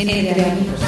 Entre amigos.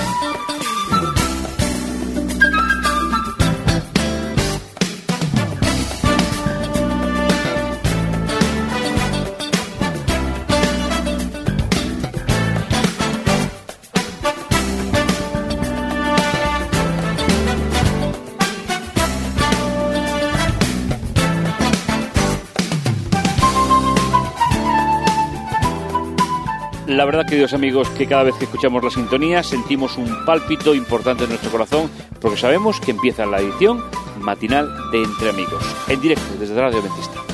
Verdad, queridos amigos, que cada vez que escuchamos la sintonía sentimos un pálpito importante en nuestro corazón porque sabemos que empieza la edición matinal de Entre Amigos, en directo desde Radio Adventista.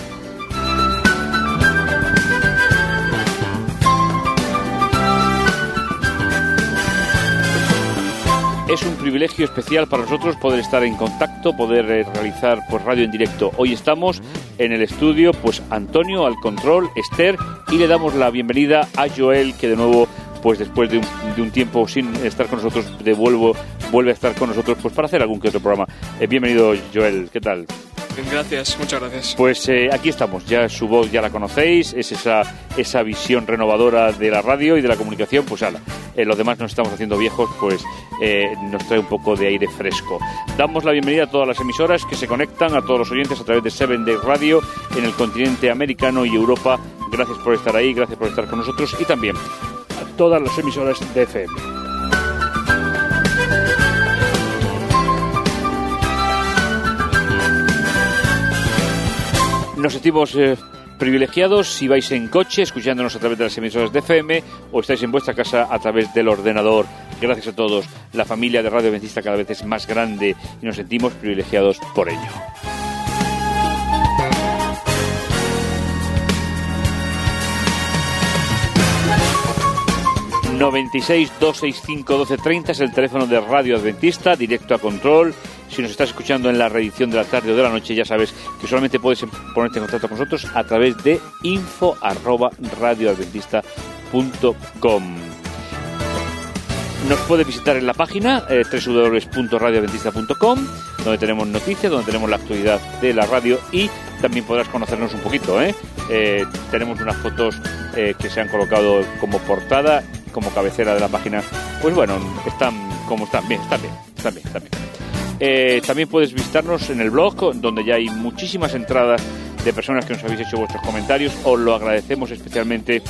Es un privilegio especial para nosotros poder estar en contacto, poder eh, realizar pues radio en directo. Hoy estamos en el estudio, pues Antonio al control, Esther, y le damos la bienvenida a Joel, que de nuevo, pues después de un, tiempo sin estar con nosotros, devuelvo, vuelve a estar con nosotros, pues para hacer algún que otro programa. Eh, bienvenido, Joel, ¿qué tal? Gracias, muchas gracias. Pues eh, aquí estamos, ya su voz ya la conocéis, es esa, esa visión renovadora de la radio y de la comunicación, pues ala, eh, los demás nos estamos haciendo viejos, pues eh, nos trae un poco de aire fresco. Damos la bienvenida a todas las emisoras que se conectan, a todos los oyentes a través de Seven Day Radio en el continente americano y Europa. Gracias por estar ahí, gracias por estar con nosotros y también a todas las emisoras de FM. Nos sentimos eh, privilegiados si vais en coche escuchándonos a través de las emisoras de FM o estáis en vuestra casa a través del ordenador. Gracias a todos. La familia de Radio Adventista cada vez es más grande y nos sentimos privilegiados por ello. ...96 265 1230 es el teléfono de Radio Adventista, directo a control. Si nos estás escuchando en la reedición de la tarde o de la noche, ya sabes que solamente puedes ponerte en contacto con nosotros a través de info arroba radioadventista.com. Nos puedes visitar en la página eh, www.radioadventista.com, donde tenemos noticias, donde tenemos la actualidad de la radio y también podrás conocernos un poquito. ¿eh? Eh, tenemos unas fotos que se han colocado como portada, como cabecera de la página. Pues bueno, están como están, bien, están bien, están bien, están bien. Eh, también puedes visitarnos en el blog, donde ya hay muchísimas entradas de personas que nos habéis hecho vuestros comentarios. Os lo agradecemos especialmente.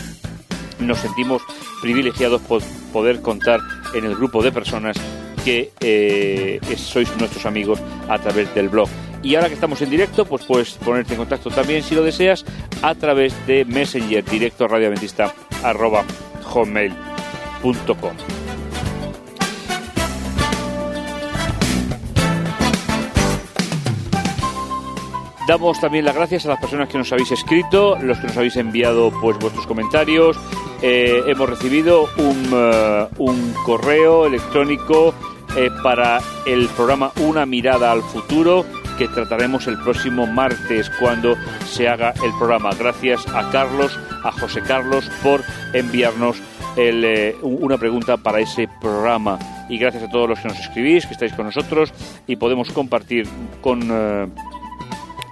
Nos sentimos privilegiados por poder contar en el grupo de personas que eh, sois nuestros amigos a través del blog. Y ahora que estamos en directo, pues puedes ponerte en contacto también, si lo deseas, a través de Messenger directo radioadventista arroba Damos también las gracias a las personas que nos habéis escrito, los que nos habéis enviado pues vuestros comentarios. Eh, hemos recibido un, eh, un correo electrónico eh, para el programa Una mirada al futuro que trataremos el próximo martes cuando se haga el programa. Gracias a Carlos, a José Carlos por enviarnos el, eh, un- una pregunta para ese programa. Y gracias a todos los que nos escribís, que estáis con nosotros y podemos compartir con eh,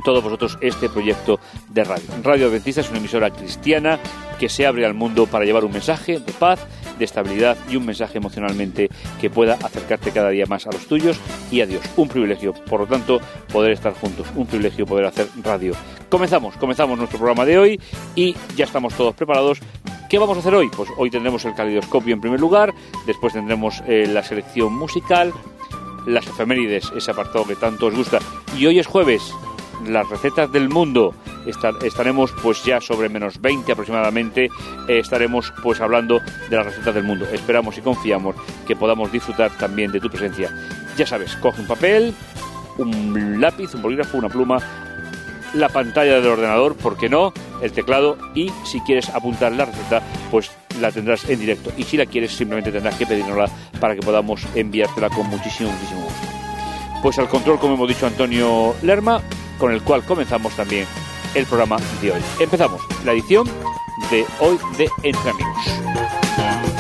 todos vosotros este proyecto de radio. Radio Adventista es una emisora cristiana que se abre al mundo para llevar un mensaje de paz, de estabilidad y un mensaje emocionalmente que pueda acercarte cada día más a los tuyos y a Dios. Un privilegio, por lo tanto, poder estar juntos, un privilegio poder hacer radio. Comenzamos, comenzamos nuestro programa de hoy y ya estamos todos preparados. ¿Qué vamos a hacer hoy? Pues hoy tendremos el calidoscopio en primer lugar, después tendremos eh, la selección musical, las efemérides, ese apartado que tanto os gusta. Y hoy es jueves, las recetas del mundo. Estar- estaremos pues ya sobre menos 20 aproximadamente, eh, estaremos pues hablando de las recetas del mundo. Esperamos y confiamos que podamos disfrutar también de tu presencia. Ya sabes, coge un papel, un lápiz, un bolígrafo, una pluma, la pantalla del ordenador, ¿por qué no? El teclado y si quieres apuntar la receta, pues la tendrás en directo. Y si la quieres, simplemente tendrás que pedírnosla para que podamos enviártela con muchísimo, muchísimo gusto. Pues al control, como hemos dicho, Antonio Lerma, con el cual comenzamos también el programa de hoy. Empezamos la edición de hoy de Entre Amigos.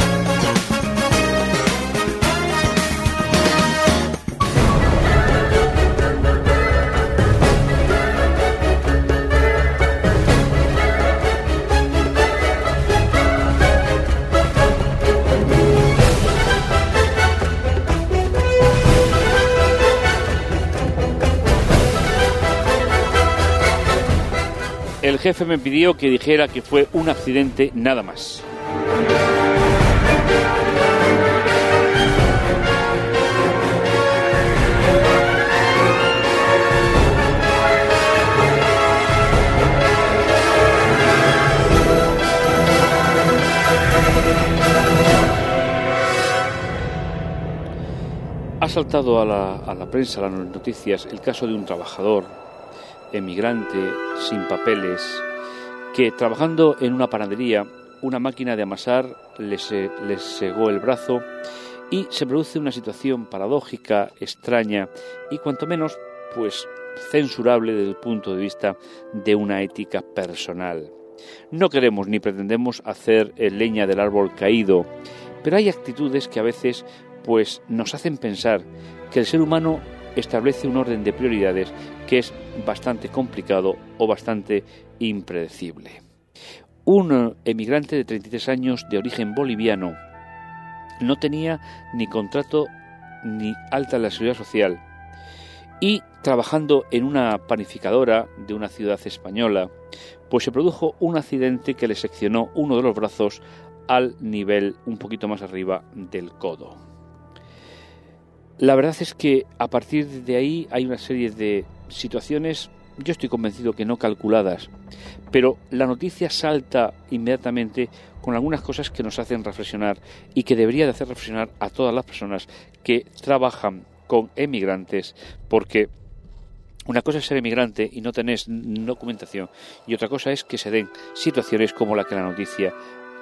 El jefe me pidió que dijera que fue un accidente nada más. Ha saltado a la, a la prensa, a las noticias, el caso de un trabajador emigrante sin papeles que trabajando en una panadería, una máquina de amasar le, le segó el brazo y se produce una situación paradójica, extraña y cuanto menos pues censurable desde el punto de vista de una ética personal. No queremos ni pretendemos hacer leña del árbol caído, pero hay actitudes que a veces pues nos hacen pensar que el ser humano establece un orden de prioridades que es bastante complicado o bastante impredecible. Un emigrante de 33 años de origen boliviano no tenía ni contrato ni alta en la seguridad social y trabajando en una panificadora de una ciudad española, pues se produjo un accidente que le seccionó uno de los brazos al nivel un poquito más arriba del codo. La verdad es que a partir de ahí hay una serie de situaciones, yo estoy convencido que no calculadas, pero la noticia salta inmediatamente con algunas cosas que nos hacen reflexionar y que debería de hacer reflexionar a todas las personas que trabajan con emigrantes, porque una cosa es ser emigrante y no tener documentación, y otra cosa es que se den situaciones como la que la noticia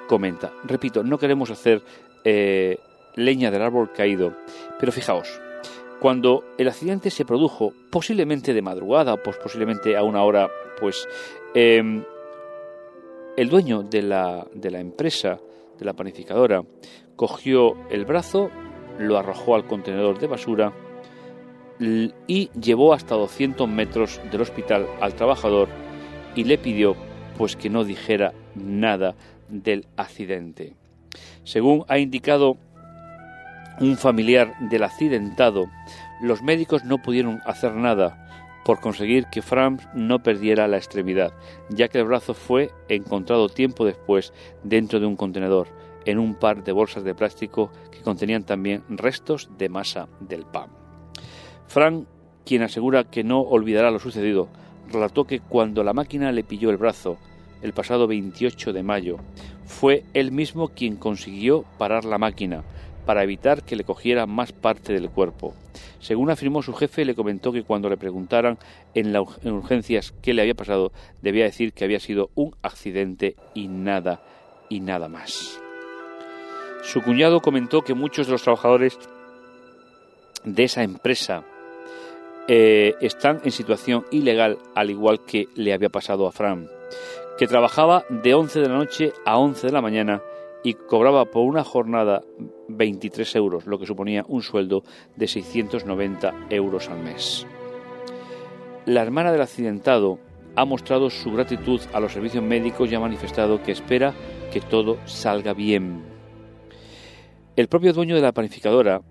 comenta. Repito, no queremos hacer eh, leña del árbol caído. Pero fijaos, cuando el accidente se produjo, posiblemente de madrugada, pues posiblemente a una hora, pues em, el dueño de la, de la empresa, de la panificadora, cogió el brazo, lo arrojó al contenedor de basura y llevó hasta 200 metros del hospital al trabajador y le pidió pues que no dijera nada del accidente. Según ha indicado un familiar del accidentado, los médicos no pudieron hacer nada por conseguir que Franz no perdiera la extremidad, ya que el brazo fue encontrado tiempo después dentro de un contenedor, en un par de bolsas de plástico que contenían también restos de masa del pan. Frank, quien asegura que no olvidará lo sucedido, relató que cuando la máquina le pilló el brazo, el pasado 28 de mayo, fue él mismo quien consiguió parar la máquina, para evitar que le cogiera más parte del cuerpo. Según afirmó su jefe, le comentó que cuando le preguntaran en las urgencias qué le había pasado, debía decir que había sido un accidente y nada, y nada más. Su cuñado comentó que muchos de los trabajadores de esa empresa eh, están en situación ilegal, al igual que le había pasado a Fran, que trabajaba de 11 de la noche a 11 de la mañana y cobraba por una jornada 23 euros, lo que suponía un sueldo de 690 euros al mes. La hermana del accidentado ha mostrado su gratitud a los servicios médicos y ha manifestado que espera que todo salga bien. El propio dueño de la panificadora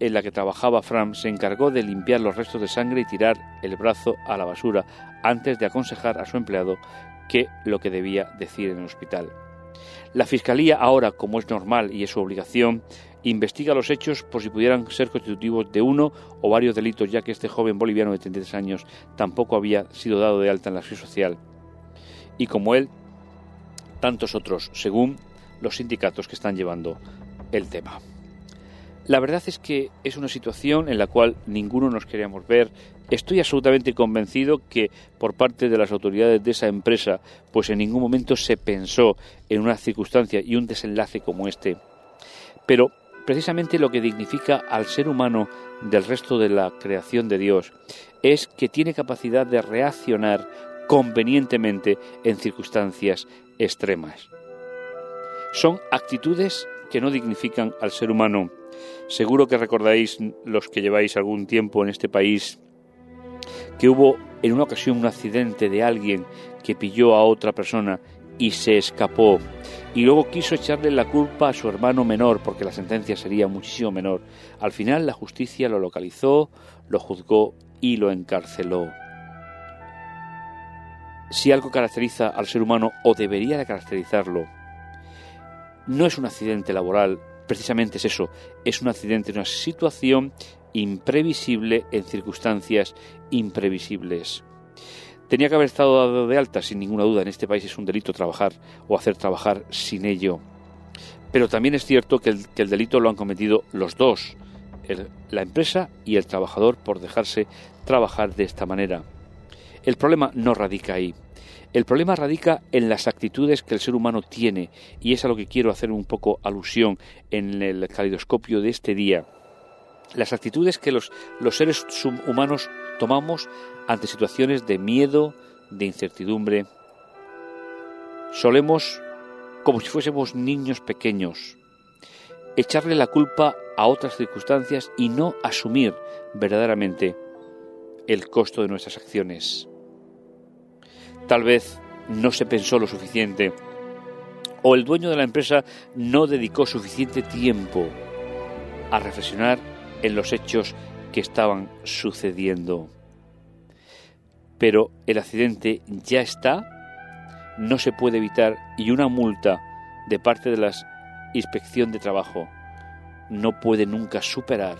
en la que trabajaba Fram se encargó de limpiar los restos de sangre y tirar el brazo a la basura antes de aconsejar a su empleado que lo que debía decir en el hospital. La Fiscalía ahora, como es normal y es su obligación, investiga los hechos por si pudieran ser constitutivos de uno o varios delitos, ya que este joven boliviano de 33 años tampoco había sido dado de alta en la seguridad social. Y como él, tantos otros, según los sindicatos que están llevando el tema. La verdad es que es una situación en la cual ninguno nos queríamos ver Estoy absolutamente convencido que por parte de las autoridades de esa empresa, pues en ningún momento se pensó en una circunstancia y un desenlace como este. Pero precisamente lo que dignifica al ser humano del resto de la creación de Dios es que tiene capacidad de reaccionar convenientemente en circunstancias extremas. Son actitudes que no dignifican al ser humano. Seguro que recordáis los que lleváis algún tiempo en este país que hubo en una ocasión un accidente de alguien que pilló a otra persona y se escapó y luego quiso echarle la culpa a su hermano menor porque la sentencia sería muchísimo menor. Al final la justicia lo localizó, lo juzgó y lo encarceló. si algo caracteriza al ser humano o debería de caracterizarlo, no es un accidente laboral, precisamente es eso, es un accidente, una situación imprevisible en circunstancias imprevisibles. Tenía que haber estado dado de alta, sin ninguna duda. En este país es un delito trabajar o hacer trabajar sin ello. Pero también es cierto que el, delito lo han cometido los dos, la empresa y el trabajador, por dejarse trabajar de esta manera. El problema no radica ahí. El problema radica en las actitudes que el ser humano tiene, y es a lo que quiero hacer un poco alusión en el calidoscopio de este día. Las actitudes que los, los seres humanos tomamos ante situaciones de miedo, de incertidumbre. Solemos, como si fuésemos niños pequeños, echarle la culpa a otras circunstancias y no asumir verdaderamente el costo de nuestras acciones. Tal vez no se pensó lo suficiente o el dueño de la empresa no dedicó suficiente tiempo a reflexionar en los hechos que estaban sucediendo. Pero el accidente ya está, no se puede evitar y una multa de parte de la inspección de trabajo no puede nunca superar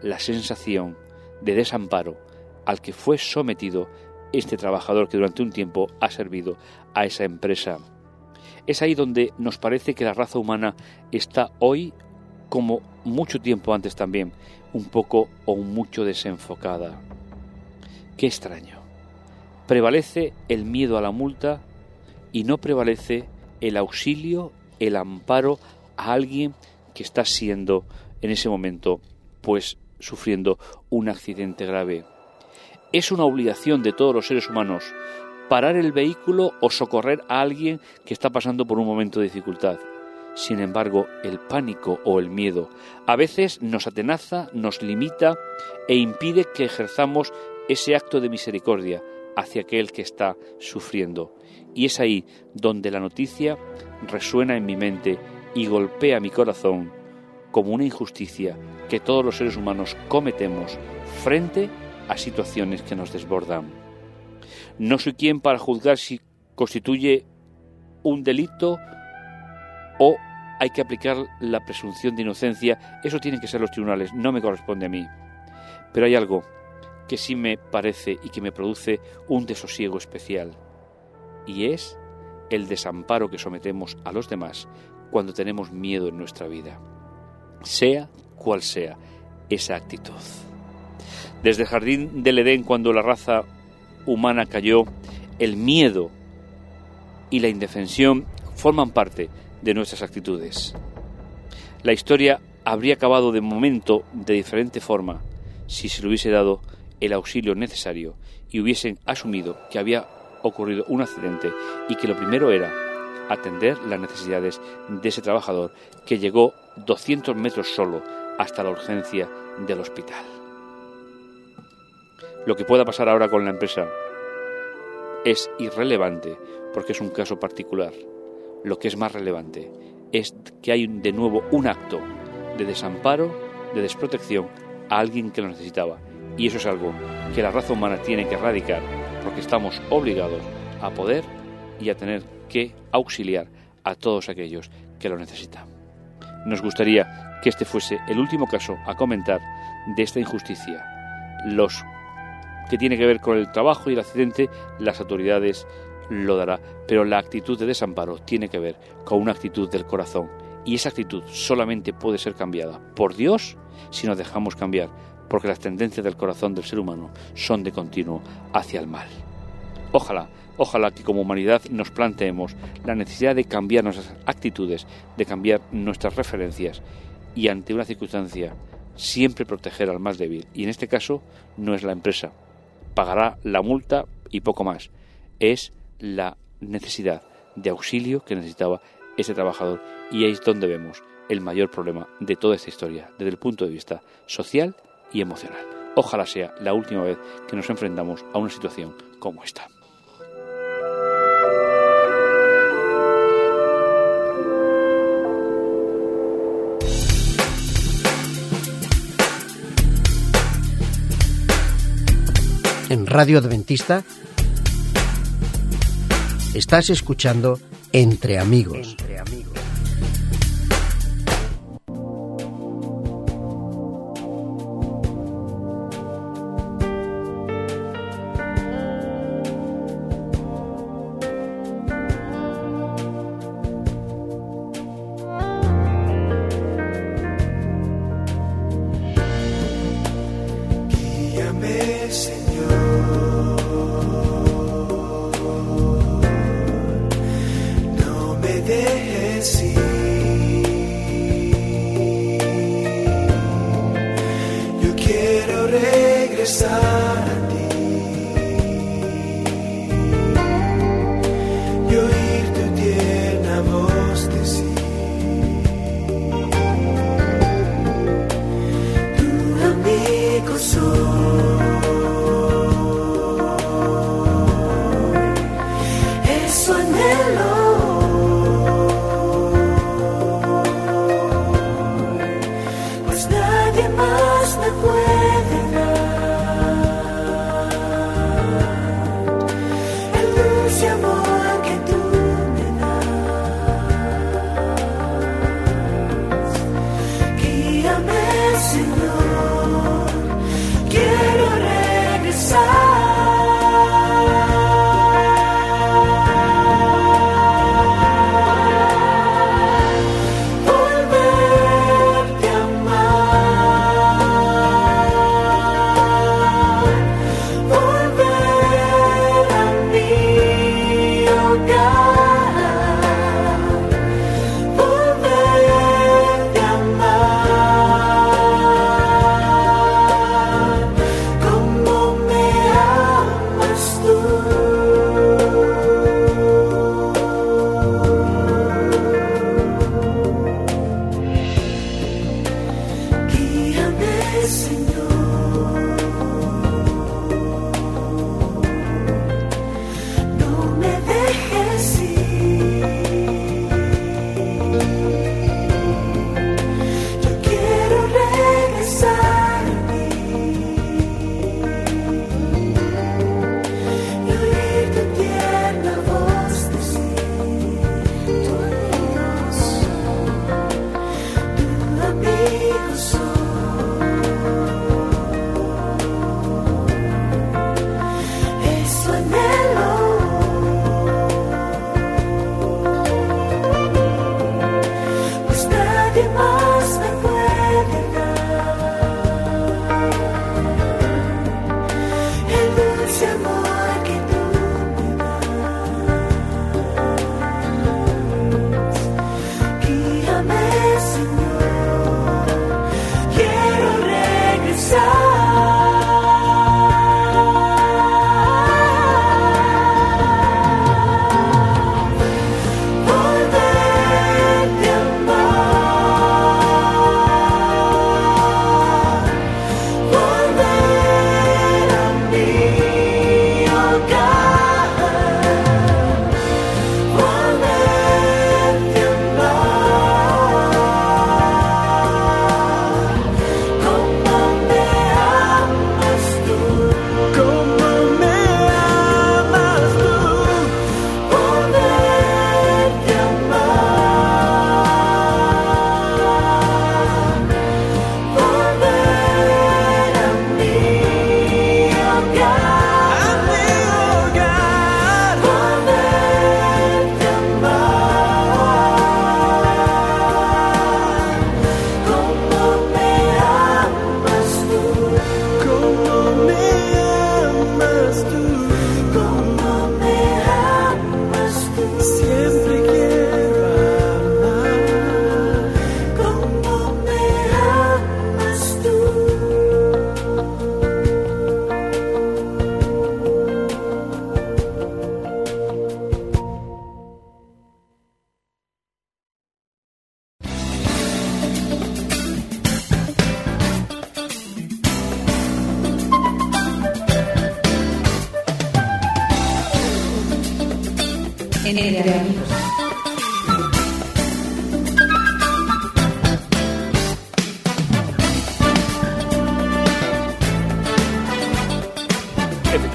la sensación de desamparo al que fue sometido este trabajador que durante un tiempo ha servido a esa empresa. Es ahí donde nos parece que la raza humana está hoy, como mucho tiempo antes también, un poco o mucho desenfocada. Qué extraño. Prevalece el miedo a la multa y no prevalece el auxilio, el amparo a alguien que está siendo en ese momento pues sufriendo un accidente grave. Es una obligación de todos los seres humanos parar el vehículo o socorrer a alguien que está pasando por un momento de dificultad. Sin embargo, el pánico o el miedo a veces nos atenaza, nos limita e impide que ejerzamos ese acto de misericordia hacia aquel que está sufriendo. Y es ahí donde la noticia resuena en mi mente y golpea mi corazón como una injusticia que todos los seres humanos cometemos frente a situaciones que nos desbordan. No soy quien para juzgar si constituye un delito o hay que aplicar la presunción de inocencia. Eso tienen que ser los tribunales, no me corresponde a mí. Pero hay algo que sí me parece y que me produce un desosiego especial. Y es el desamparo que sometemos a los demás cuando tenemos miedo en nuestra vida. Sea cual sea esa actitud. Desde el jardín del Edén, cuando la raza humana cayó, el miedo y la indefensión forman parte de nuestras actitudes. La historia habría acabado de momento de diferente forma si se le hubiese dado el auxilio necesario y hubiesen asumido que había ocurrido un accidente y que lo primero era atender las necesidades de ese trabajador que llegó 200 metros solo hasta la urgencia del hospital. Lo que pueda pasar ahora con la empresa es irrelevante porque es un caso particular lo que es más relevante es que hay de nuevo un acto de desamparo, de desprotección a alguien que lo necesitaba. Y eso es algo que la raza humana tiene que erradicar porque estamos obligados a poder y a tener que auxiliar a todos aquellos que lo necesitan. Nos gustaría que este fuese el último caso a comentar de esta injusticia. Los que tiene que ver con el trabajo y el accidente, las autoridades lo dará, pero la actitud de desamparo tiene que ver con una actitud del corazón y esa actitud solamente puede ser cambiada por Dios si nos dejamos cambiar, porque las tendencias del corazón del ser humano son de continuo hacia el mal. Ojalá, ojalá que como humanidad nos planteemos la necesidad de cambiar nuestras actitudes, de cambiar nuestras referencias y ante una circunstancia siempre proteger al más débil. Y en este caso no es la empresa. Pagará la multa y poco más. Es la necesidad de auxilio que necesitaba ese trabajador y ahí es donde vemos el mayor problema de toda esta historia desde el punto de vista social y emocional. Ojalá sea la última vez que nos enfrentamos a una situación como esta. en Radio Adventista, estás escuchando Entre Amigos.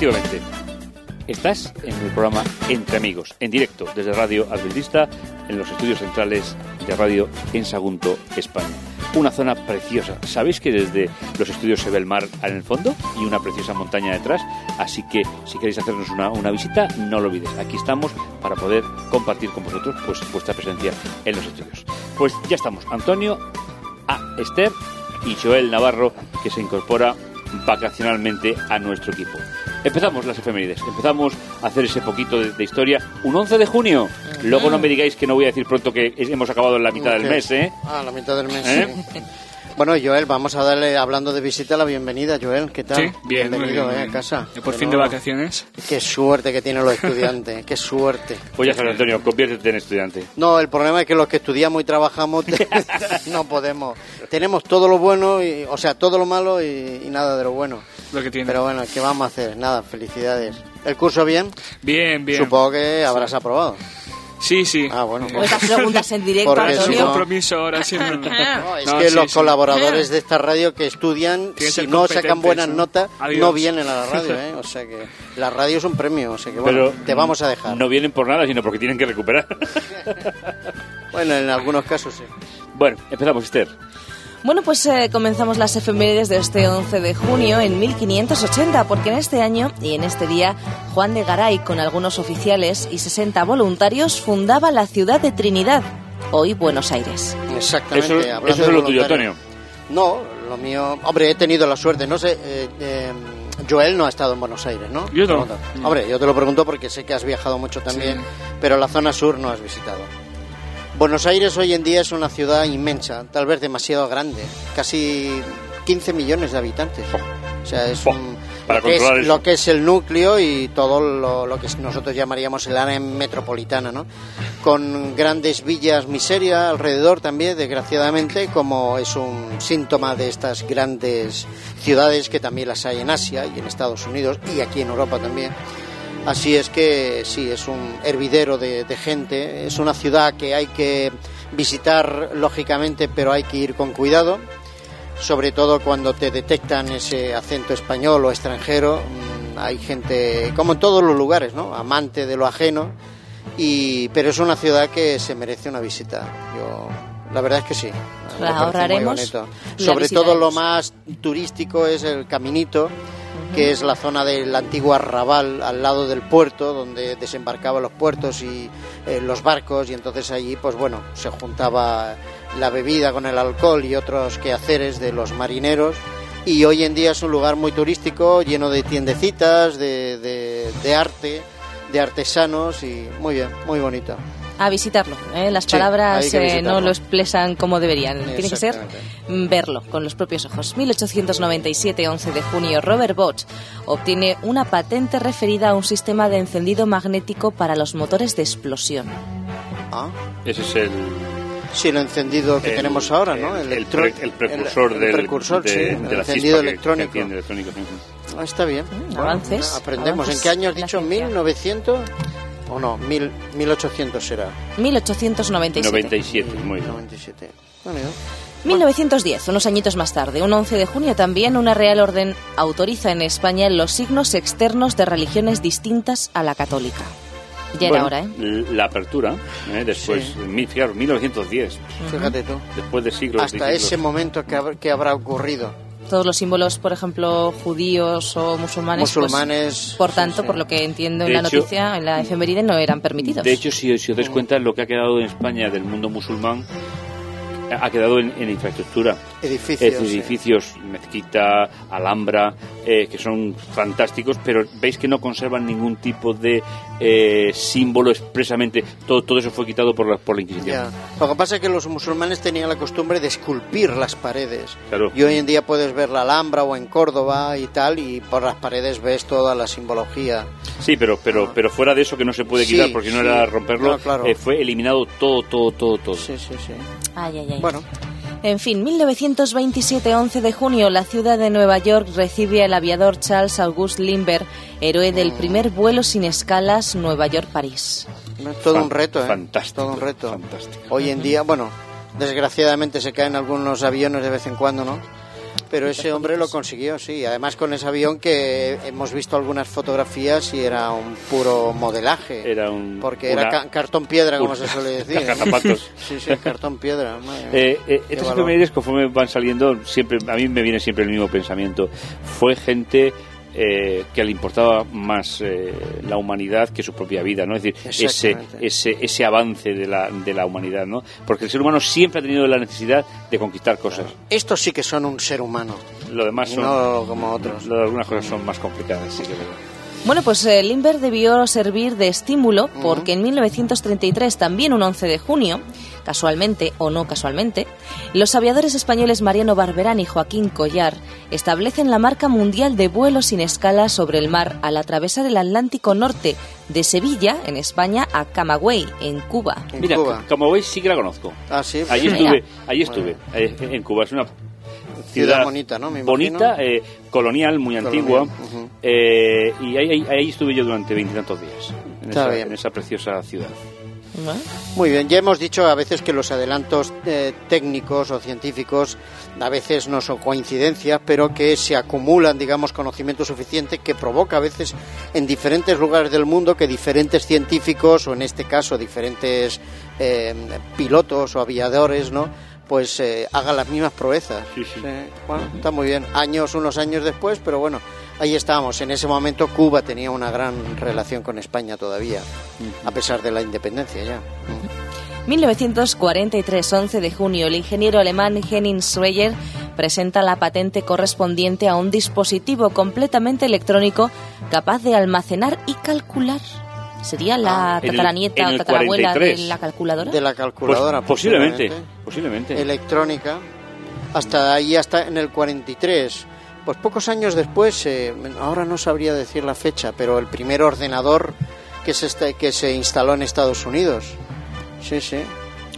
Efectivamente. Estás en el programa Entre Amigos, en directo desde Radio Adventista, en los estudios centrales de Radio en Sagunto, España. Una zona preciosa. ¿Sabéis que desde los estudios se ve el mar en el fondo y una preciosa montaña detrás? Así que si queréis hacernos una, visita, no lo olvides. Aquí estamos para poder compartir con vosotros pues, vuestra presencia en los estudios. Pues ya estamos. Antonio, a Esther y Joel Navarro, que se incorpora vacacionalmente a nuestro equipo. Empezamos las efemérides, empezamos a hacer ese poquito de, de historia. Un 11 de junio. Luego no me digáis que no voy a decir pronto que hemos acabado en la mitad del mes, ¿eh? Ah, la mitad del mes. ¿Eh? sí. Bueno, Joel, vamos a darle, hablando de visita, la bienvenida, Joel. ¿Qué tal? Sí, bien, Bienvenido bien, eh, a casa. Ya por fin de vacaciones. Qué suerte que tienen los estudiantes, qué suerte. Pues ya sabes, Antonio, conviértete en estudiante. No, el problema es que los que estudiamos y trabajamos no podemos. Tenemos todo lo bueno, y, o sea, todo lo malo y, y nada de lo bueno. Lo que tiene. Pero bueno, ¿qué vamos a hacer? Nada, felicidades. ¿El curso bien? Bien, bien. Supongo que habrás aprobado. Sí, sí. Ah, bueno. O estas preguntas en directo, Porque es un compromiso ahora sí. No, No, es No, que sí, los sí. colaboradores de esta radio que estudian, que si no sacan buenas ¿no? notas, Adiós. no vienen a la radio, ¿eh? O sea que la radio es un premio, o sea que bueno, Pero te vamos a dejar. No vienen por nada, sino porque tienen que recuperar. Bueno, en algunos casos sí. bueno, empezamos, Esther. Bueno, pues eh, comenzamos las efemérides de este 11 de junio en 1580, porque en este año y en este día, Juan de Garay, con algunos oficiales y 60 voluntarios, fundaba la ciudad de Trinidad, hoy Buenos Aires. Exactamente. Eso, hablando eso es lo tuyo. Antonio. No, lo mío. Hombre, he tenido la suerte, no sé. eh, eh, Joel no ha estado en Buenos Aires, ¿no? Yo no. Hombre, yo te lo pregunto porque sé que has viajado mucho también, Sí. pero la zona sur no has visitado. Buenos Aires hoy en día es una ciudad inmensa, tal vez demasiado grande, casi 15 millones de habitantes. O sea, es un- para lo, que es, controlar eso. lo que es el núcleo y todo lo, lo que nosotros llamaríamos el área metropolitana, ¿no? Con grandes villas miseria alrededor también, desgraciadamente, como es un síntoma de estas grandes ciudades que también las hay en Asia y en Estados Unidos y aquí en Europa también. Así es que sí, es un hervidero de, de gente, es una ciudad que hay que visitar lógicamente, pero hay que ir con cuidado, sobre todo cuando te detectan ese acento español o extranjero. mm, Hay gente, como en todos los lugares, ¿no? Amante de lo ajeno, y, pero es una ciudad que se merece una visita. Yo, la verdad es que sí. La ahorraremos Sobre todo lo más turístico es el caminito, que es la zona del antiguo arrabal al lado del puerto, donde desembarcaban los puertos y eh, los barcos, y entonces allí, pues bueno, se juntaba la bebida con el alcohol y otros quehaceres de los marineros. Y hoy en día es un lugar muy turístico, lleno de tiendecitas, de, de- de arte, de artesanos y muy bien, muy bonito. A visitarlo, ¿eh? las Sí, palabras eh, no lo expresan como deberían. Tiene que ser mm, verlo con los propios ojos. 1897, 11 de junio, Robert Bosch obtiene una patente referida a un sistema de encendido magnético para los motores de explosión. Ah, Ese es el, sí, el encendido que el- tenemos ahora, ¿no? El, el pre- el precursor el- el del precursor, de, sí, de el la encendido electrónico. que electrónico, sí. Ah, está bien. Mm, Bueno, avances, aprendemos. avances ¿En qué año has dicho? ciencia. ¿1900? ¿O no? Mil, 1800 será. 1897. 97, muy bien. 97. Bueno, ya. 1910, unos añitos más tarde, un 11 de junio también, una Real Orden autoriza en España los signos externos de religiones distintas a la católica. Ya Bueno, era hora, ¿eh? La apertura, ¿eh? después, Sí. mil- fijaros, 1910, Fíjate tú. después de siglos. Hasta siglos. ese momento que, que habrá ocurrido. Todos los símbolos, por ejemplo, judíos o musulmanes. pues, por tanto, sí, sí. por lo que entiendo De en la hecho- noticia, en la efeméride, no eran permitidos. De hecho, si, si os dais cuenta, lo que ha quedado en España del mundo musulmán ha quedado en, en infraestructura. Edificios. Es decir, sí. edificios, mezquita, alhambra, eh, que son fantásticos, pero veis que no conservan ningún tipo de eh, símbolo expresamente. Todo, todo eso fue quitado por la, por la Inquisición. Ya. Lo que pasa es que los musulmanes tenían la costumbre de esculpir las paredes. Claro. Y hoy en día puedes ver la Alhambra o en Córdoba y tal, y por las paredes ves toda la simbología. Sí, pero, pero, pero fuera de eso que no se puede Sí, quitar porque no sí. era romperlo, No, claro. eh, fue eliminado todo, todo, todo, todo. Sí, sí, sí. Ay, ay, ay. Bueno, En fin, 1927, 11 de junio, la ciudad de Nueva York recibe al aviador Charles Auguste Lindbergh, héroe del Mm. primer vuelo sin escalas Nueva York-París. todo un reto, ¿eh? fantástico, Todo un reto. fantástico. Hoy en día, bueno, desgraciadamente se caen algunos aviones de vez en cuando, ¿no? Pero ese hombre lo consiguió, sí. Además con ese avión que hemos visto algunas fotografías y era un puro modelaje. Era un... Porque una- era ca- cartón piedra, como se suele decir. Cazapatos. Sí, sí, cartón piedra. Eh, eh, estas efemérides, conforme van saliendo, siempre a mí me viene siempre el mismo pensamiento. Fue gente eh, que le importaba más eh, la humanidad que su propia vida, ¿no? Es decir, ese, ese, ese avance de la, de la humanidad, ¿no? Porque el ser humano siempre ha tenido la necesidad de conquistar cosas. Estos sí que son un ser humano, Lo demás son... no como otros. lo de algunas cosas son más complicadas, sí que es verdad. Bueno, pues eh, Lindbergh debió servir de estímulo porque en 1933, también un 11 de junio, casualmente o no casualmente, los aviadores españoles Mariano Barberán y Joaquín Collar establecen la marca mundial de vuelo sin escala sobre el mar al atravesar el Atlántico Norte de Sevilla, en España, a Camagüey, en Cuba. En Mira, Cuba. como veis sí que la conozco. Ah, sí. Allí Mira. estuve, allí estuve, eh, en Cuba. Es una ciudad, bonita, ¿no? Me bonita, imagino. eh, colonial, muy Colonial, antigua. eh, y ahí, ahí- ahí estuve yo durante veintitantos días, esa, en esa preciosa ciudad. ¿No? Muy bien, ya hemos dicho a veces que los adelantos eh, técnicos o científicos a veces no son coincidencias, pero que se acumulan, digamos, conocimiento suficiente que provoca a veces en diferentes lugares del mundo que diferentes científicos, o en este caso diferentes eh, pilotos o aviadores, ¿no? Pues eh, hagan las mismas proezas. Sí, sí. Bueno, está muy bien. Años, unos años después, pero bueno, ahí estábamos. En ese momento Cuba tenía una gran relación con España todavía, a pesar de la independencia ya. 1943, 11 de junio, el ingeniero alemán Henning Schreyer presenta la patente correspondiente a un dispositivo completamente electrónico capaz de almacenar y calcular. ¿Sería la Ah, el- tataranieta o el tatarabuela 43. de la calculadora? De la calculadora. Pues, posiblemente, posiblemente. posiblemente. Electrónica. Hasta ahí, hasta en el 43. Pues pocos años después, eh, ahora no sabría decir la fecha, pero el primer ordenador que se, está- que se instaló en Estados Unidos. Sí, sí.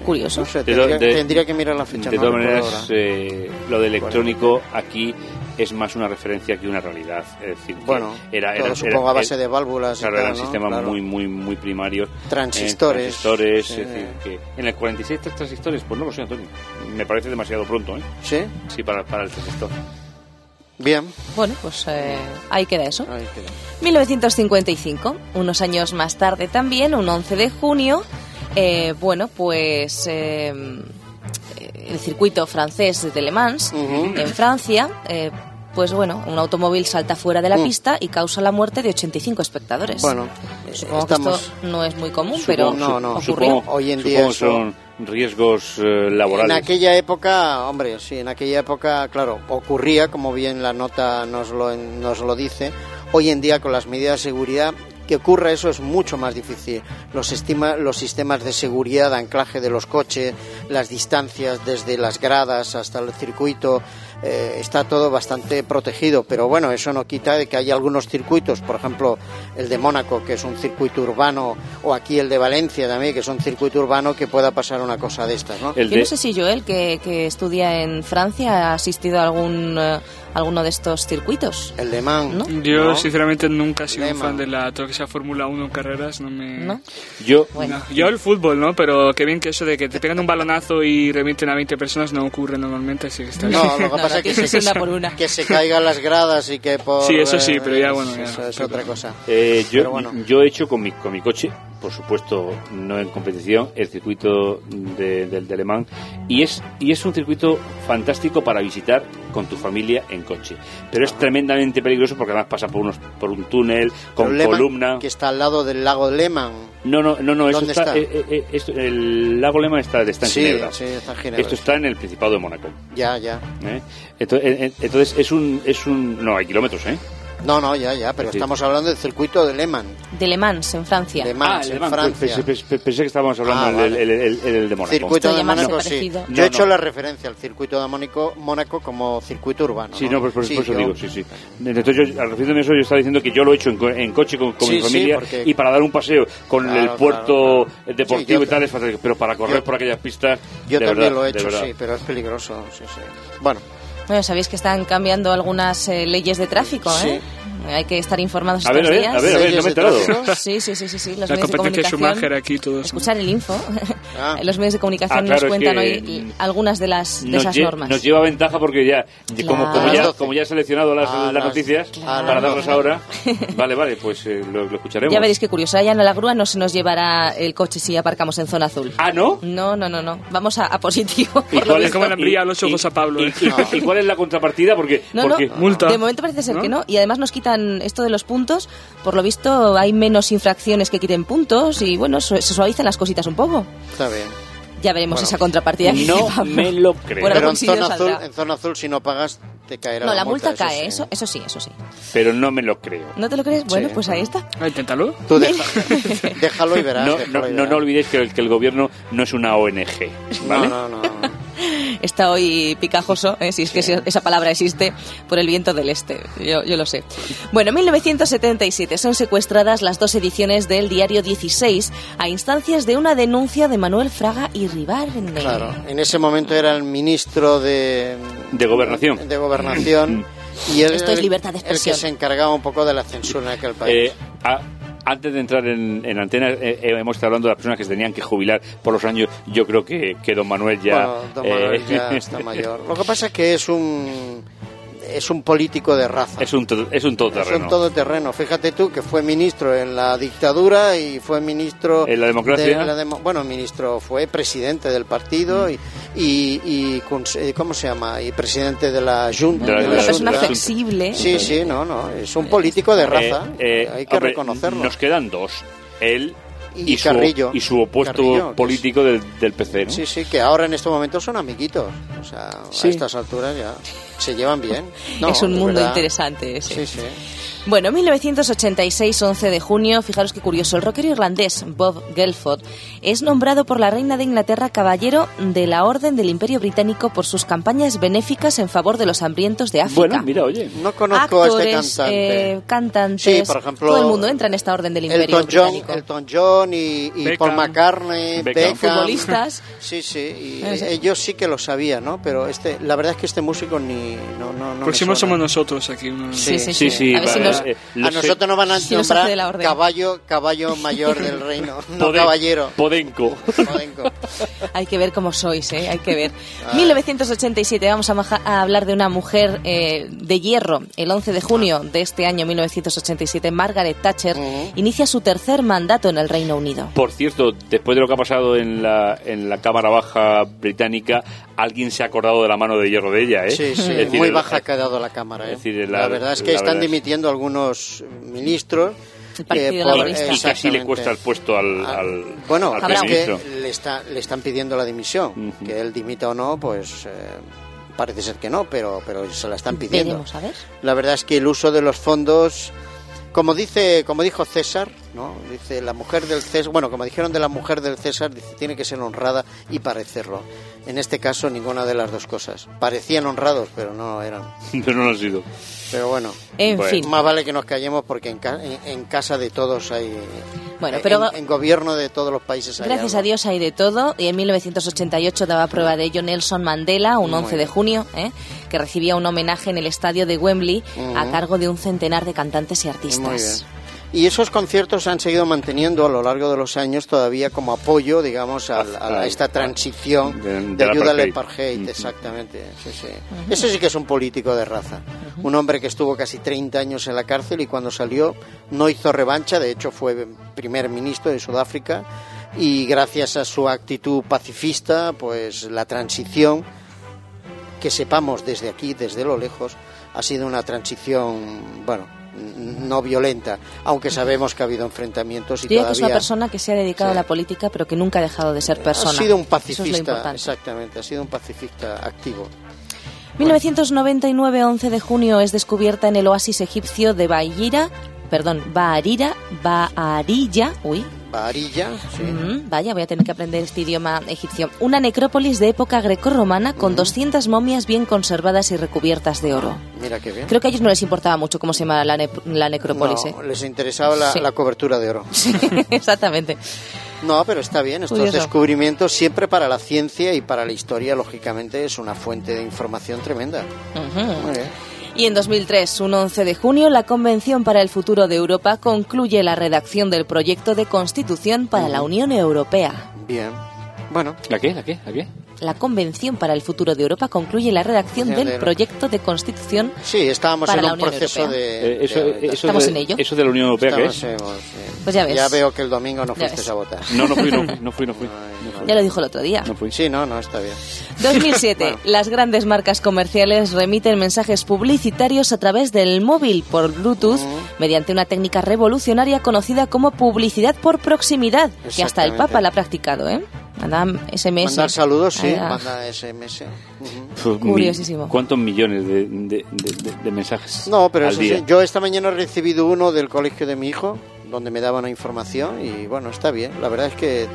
Curioso. No sé, tendría, de- tendría que mirar la fecha. de no todas maneras, eh, lo de electrónico aquí es más una referencia que una realidad. Es decir, que Bueno, era, todo era, supongo era- a base de válvulas y Claro, tal, eran ¿no? sistemas Claro. muy, muy, muy primarios. Transistores. Eh, transistores, Sí. es decir, que en el 46 tres transistores, pues no lo sé, Antonio. Me parece demasiado pronto, ¿eh? ¿Sí? Sí, para, para el transistor. Bien. Bueno, pues eh, ahí queda eso. Ahí queda. 1955, unos años más tarde también, un 11 de junio, eh, bueno, pues eh, el circuito francés de Le Mans, en Francia, eh, pues bueno, un automóvil salta fuera de la Mm. pista y causa la muerte de 85 espectadores. Bueno, Supongo estamos... que esto no es muy común, Supongo- pero no, no, ocurrió. Supongo, Hoy en día son riesgos eh, laborales. En aquella época, hombre, sí, en aquella época, claro, ocurría, como bien la nota nos lo, nos lo dice, hoy en día con las medidas de seguridad, que ocurra eso es mucho más difícil. Los, estima- los sistemas de seguridad, de anclaje de los coches, las distancias desde las gradas hasta el circuito, eh, está todo bastante protegido, pero bueno, eso no quita de que hay algunos circuitos, por ejemplo, el de Mónaco, que es un circuito urbano, o aquí el de Valencia también, que es un circuito urbano, que pueda pasar una cosa de estas, ¿no? El Yo de- no sé si Joel, que, que estudia en Francia, ha asistido a algún, eh, alguno de estos circuitos. El de Man. ¿No? Yo, ¿no? sinceramente, nunca he sido un fan de la, todo que sea Fórmula 1 en carreras. No me... ¿No? Yo, Bueno. No, Yo el fútbol, ¿no? Pero qué bien que eso de que te pegan un balonazo y remiten a 20 personas no ocurre normalmente, así que está bien. No, lo que No, pasa no, es que se, una por una. que se caigan las gradas y que por... Sí, eso sí, eh, pero ya, bueno, ya. Eso es Pero- otra cosa. Eh, yo, bueno. yo he hecho con mi, con mi coche, por supuesto, no en competición, el circuito de- del de Le Mans, y es, y es un circuito fantástico para visitar con tu familia en coche. Pero es tremendamente peligroso porque además pasa por, unos, por un túnel, con Lehmann, columna. Que está al lado del lago de Lehmann. No, no, no, no, ¿Dónde está, está? eh, eh, eh, esto- el lago Lema está, está en Sí, Ginebra. sí, está en Ginebra. Esto está en el Principado de Mónaco. Ya, ya. Entonces, entonces es un, es un... No, hay kilómetros, ¿eh? No, no, ya, ya, pero Sí. estamos hablando del circuito de Lehmann. De Le Mans, en Francia. Le Mans, el en Francia. Pensé, pensé- pensé que estábamos hablando Ah, del vale. el, el- el- el de Mónaco. Circuito de Mónaco, sí. parecido. Yo No, he hecho no. la referencia al circuito de Mónaco, Mónaco como circuito urbano. Sí, ¿no? no, pues por, eso yo- digo, sí, sí. Entonces yo, al refiriéndome a eso, yo estaba diciendo que yo lo he hecho en, co- en coche con, con Sí, mi sí, familia porque- y para dar un paseo con Claro, el puerto claro, claro. deportivo y tal es fantástico, pero para correr yo- por aquellas pistas... Yo de también verdad, lo he hecho, sí, pero es peligroso. Sí, sí. Bueno, Bueno, sabéis que están cambiando algunas eh, leyes de tráfico, Sí. ¿eh? Hay que estar informados A ver, estos a ver, días. a ver, a ver, no me he enterado. Sí, sí, sí, sí, sí. Los La medios de comunicación. Aquí, todo eso. Escuchar el info. Ah. Los medios de comunicación Ah, claro, nos es cuentan que, hoy algunas de las de Nos, esas normas. nos lleva ventaja porque ya, como, como ya, Claro. como ya he seleccionado las, Ah, las noticias claro. para darlas ahora, vale, vale, pues eh, lo, lo escucharemos. Ya veréis qué curioso. Allá en la grúa no se nos llevará el coche si aparcamos en zona azul. Ah, ¿no? No, no, no, no. Vamos a, a positivo. ¿Y cuál es- como le los ojos a Pablo, y- eh. y- cuál es la contrapartida? Porque, No, porque no. Multa. De momento parece ser ¿No? que no. Y además nos quitan esto de los puntos. Por lo visto hay menos infracciones que quiten puntos y bueno, su- se suavizan las cositas un poco. Está bien. Ya veremos Bueno. esa contrapartida. que no Pablo. me lo creo. Por Pero en zona, azul, en zona azul, si no pagas, te caerá No, la, la multa eso cae, sí. eso, eso sí, eso sí. Pero no me lo creo. ¿No te lo crees? Bueno, Sí. pues ahí está. Ah, inténtalo. Tú deja- déjalo y verás. No, déjalo no, y no, verás. no olvidéis que el, que el gobierno no es una ONG, ¿vale? No, no, no. Está hoy picajoso, ¿eh? si es que esa- esa palabra existe, por el viento del este. Yo, yo lo sé. Bueno, 1977 son secuestradas las dos ediciones del diario 16 a instancias de una denuncia de Manuel Fraga y Ribarne. Claro, en ese momento era el ministro de, De Gobernación. de gobernación y él Esto es libertad de el expresión. que se encargaba un poco de la censura en aquel país. Eh, a- antes de entrar en, en antena, eh, eh, hemos estado hablando de las personas que se tenían que jubilar por los años. Yo creo que, que don Manuel ya. bueno, don Manuel eh, ya está mayor. Lo que pasa es que es un es un político de raza. es un, es un Es todoterreno. un todoterreno. Fíjate tú que fue ministro en la dictadura y fue ministro. ¿En la democracia? de la demo- bueno, ministro, fue presidente del partido y, y, y eh, ¿Cómo se llama? Y presidente de la Junta. De la- de Una la persona Junta. flexible. Sí, sí, no, no. Es un político de raza. Eh, eh, Hay que hombre, reconocerlo. Nos quedan dos. Él Y y, su, Carrillo. y su opuesto Carrillo, es- político del, del PC, ¿no? Sí, sí, que ahora en estos momentos son amiguitos. O sea, Sí. a estas alturas ya se llevan bien. No, es un mundo verdad. interesante ese. Sí, sí. Bueno, 1986, 11 de junio, fijaros qué curioso, el rockero irlandés Bob Gelford es nombrado por la reina de Inglaterra caballero de la Orden del Imperio Británico por sus campañas benéficas en favor de los hambrientos de África. Bueno, mira, oye. No conozco a este cantante. eh, cantantes, Sí, por ejemplo, todo el mundo entra en esta Orden del Imperio Elton John, Británico. Elton John y, y Beckham. Paul McCartney, Beckham. Beckham. Futbolistas. Sí, sí, y sí. ellos sí que lo sabían, ¿no? Pero este, la verdad es que este músico ni no no no. me Próximo suena. somos nosotros aquí. uno- Sí, sí, Sí, sí. A ver si nos- eh, A nosotros nos van a Si la nombrar orden. caballo caballo mayor del reino, no Poden- caballero. Podenco. Podenco. Hay que ver cómo sois, ¿eh? Hay que ver. Ah. 1987, vamos a, maja- a hablar de una mujer eh, de hierro. El 11 de junio de este año, 1987, Margaret Thatcher Ujú. inicia su tercer mandato en el Reino Unido. Por cierto, después de lo que ha pasado en la, en la Cámara Baja británica, alguien se ha acordado de la mano de hierro de ella, ¿eh? Sí, sí, decir, muy el- baja ha quedado la cámara. ¿eh? es decir, la- la, verdad es que están es- dimitiendo algunos ministros. El Partido eh, Laborista. Y casi le cuesta el puesto al, Ah, al, bueno, al es que le, está, le están pidiendo la dimisión. Que él dimita o no, pues eh, parece ser que no, pero, pero se la están pidiendo. Veremos, a ver. La verdad es que el uso de los fondos, como dice, como dijo César, ¿no? Dice la mujer del César, bueno, como dijeron de la mujer del César, dice tiene que ser honrada y parecerlo. En este caso ninguna de las dos cosas. Parecían honrados, pero no lo eran. Pero no lo ha sido. Pero bueno, En fin. más vale que nos callemos porque en, ca- en- en casa de todos hay, Bueno, en- pero- en, gobierno de todos los países hay Gracias algo. a Dios hay de todo y en 1988 daba prueba de ello Nelson Mandela, un Muy 11 de junio, ¿eh? que recibía un homenaje en el estadio de Wembley a cargo de un centenar de cantantes y Muy artistas. bien. Y esos conciertos se han seguido manteniendo a lo largo de los años todavía como apoyo, digamos, a, esta transición De- ayuda al apartheid. exactamente. Sí, sí. Ese sí que es un político de raza. Un hombre que estuvo casi 30 años en la cárcel y cuando salió no hizo revancha, de hecho fue primer ministro de Sudáfrica y gracias a su actitud pacifista, pues la transición que sepamos desde aquí, desde lo lejos, ha sido una transición, bueno, no violenta, aunque sabemos que ha habido enfrentamientos y Diría que es una todavía persona que se ha dedicado Sí. a la política pero que nunca ha dejado de ser persona. ha sido un es pacifista, importante. exactamente, ha sido un pacifista activo. 1999, 11 de junio, es descubierta en el oasis egipcio de Baira, perdón, Baarira, Baarilla, uy, Varilla, sí. Mm, vaya, voy a tener que aprender este idioma egipcio. Una necrópolis de época grecorromana con 200 momias bien conservadas y recubiertas de oro. Mira qué bien. Creo que a ellos no les importaba mucho cómo se llama la, ne- la necrópolis. No, ¿eh? les interesaba la, Sí. la cobertura de oro. Sí, exactamente. No, pero está bien, estos Curioso. descubrimientos siempre para la ciencia y para la historia, lógicamente, es una fuente de información tremenda. Ujú. Muy bien. Y en 2003, un 11 de junio, la Convención para el Futuro de Europa concluye la redacción del proyecto de Constitución para la Unión Europea. Bien. Bueno, ¿La qué? ¿La qué? ¿La qué? La Convención para el Futuro de Europa concluye la redacción De del proyecto de Constitución. sí, estábamos Para en la un Unión proceso Europea. de... Eh, eso, de- eso Estamos de, en ello. ¿Eso de la Unión Europea qué es? eh, Pues ya ves. Ya veo que el domingo no fuiste a votar. No, no fui, no fui, no fui, no fui. No. Ya lo dijo el otro día. No fui. Sí, no, no, está bien. 2007. Bueno. Las grandes marcas comerciales remiten mensajes publicitarios a través del móvil por Bluetooth mediante una técnica revolucionaria conocida como publicidad por proximidad, que hasta el. Papa la ha practicado, ¿eh? Manda SMS. Mandar saludos, sí, Ah, manda SMS. Pues, mi- Curiosísimo. ¿Cuántos millones de, de- de- de- de mensajes No, pero al eso día? sí, yo esta mañana he recibido uno del colegio de mi hijo, donde me daba una información y bueno, está bien. La verdad es que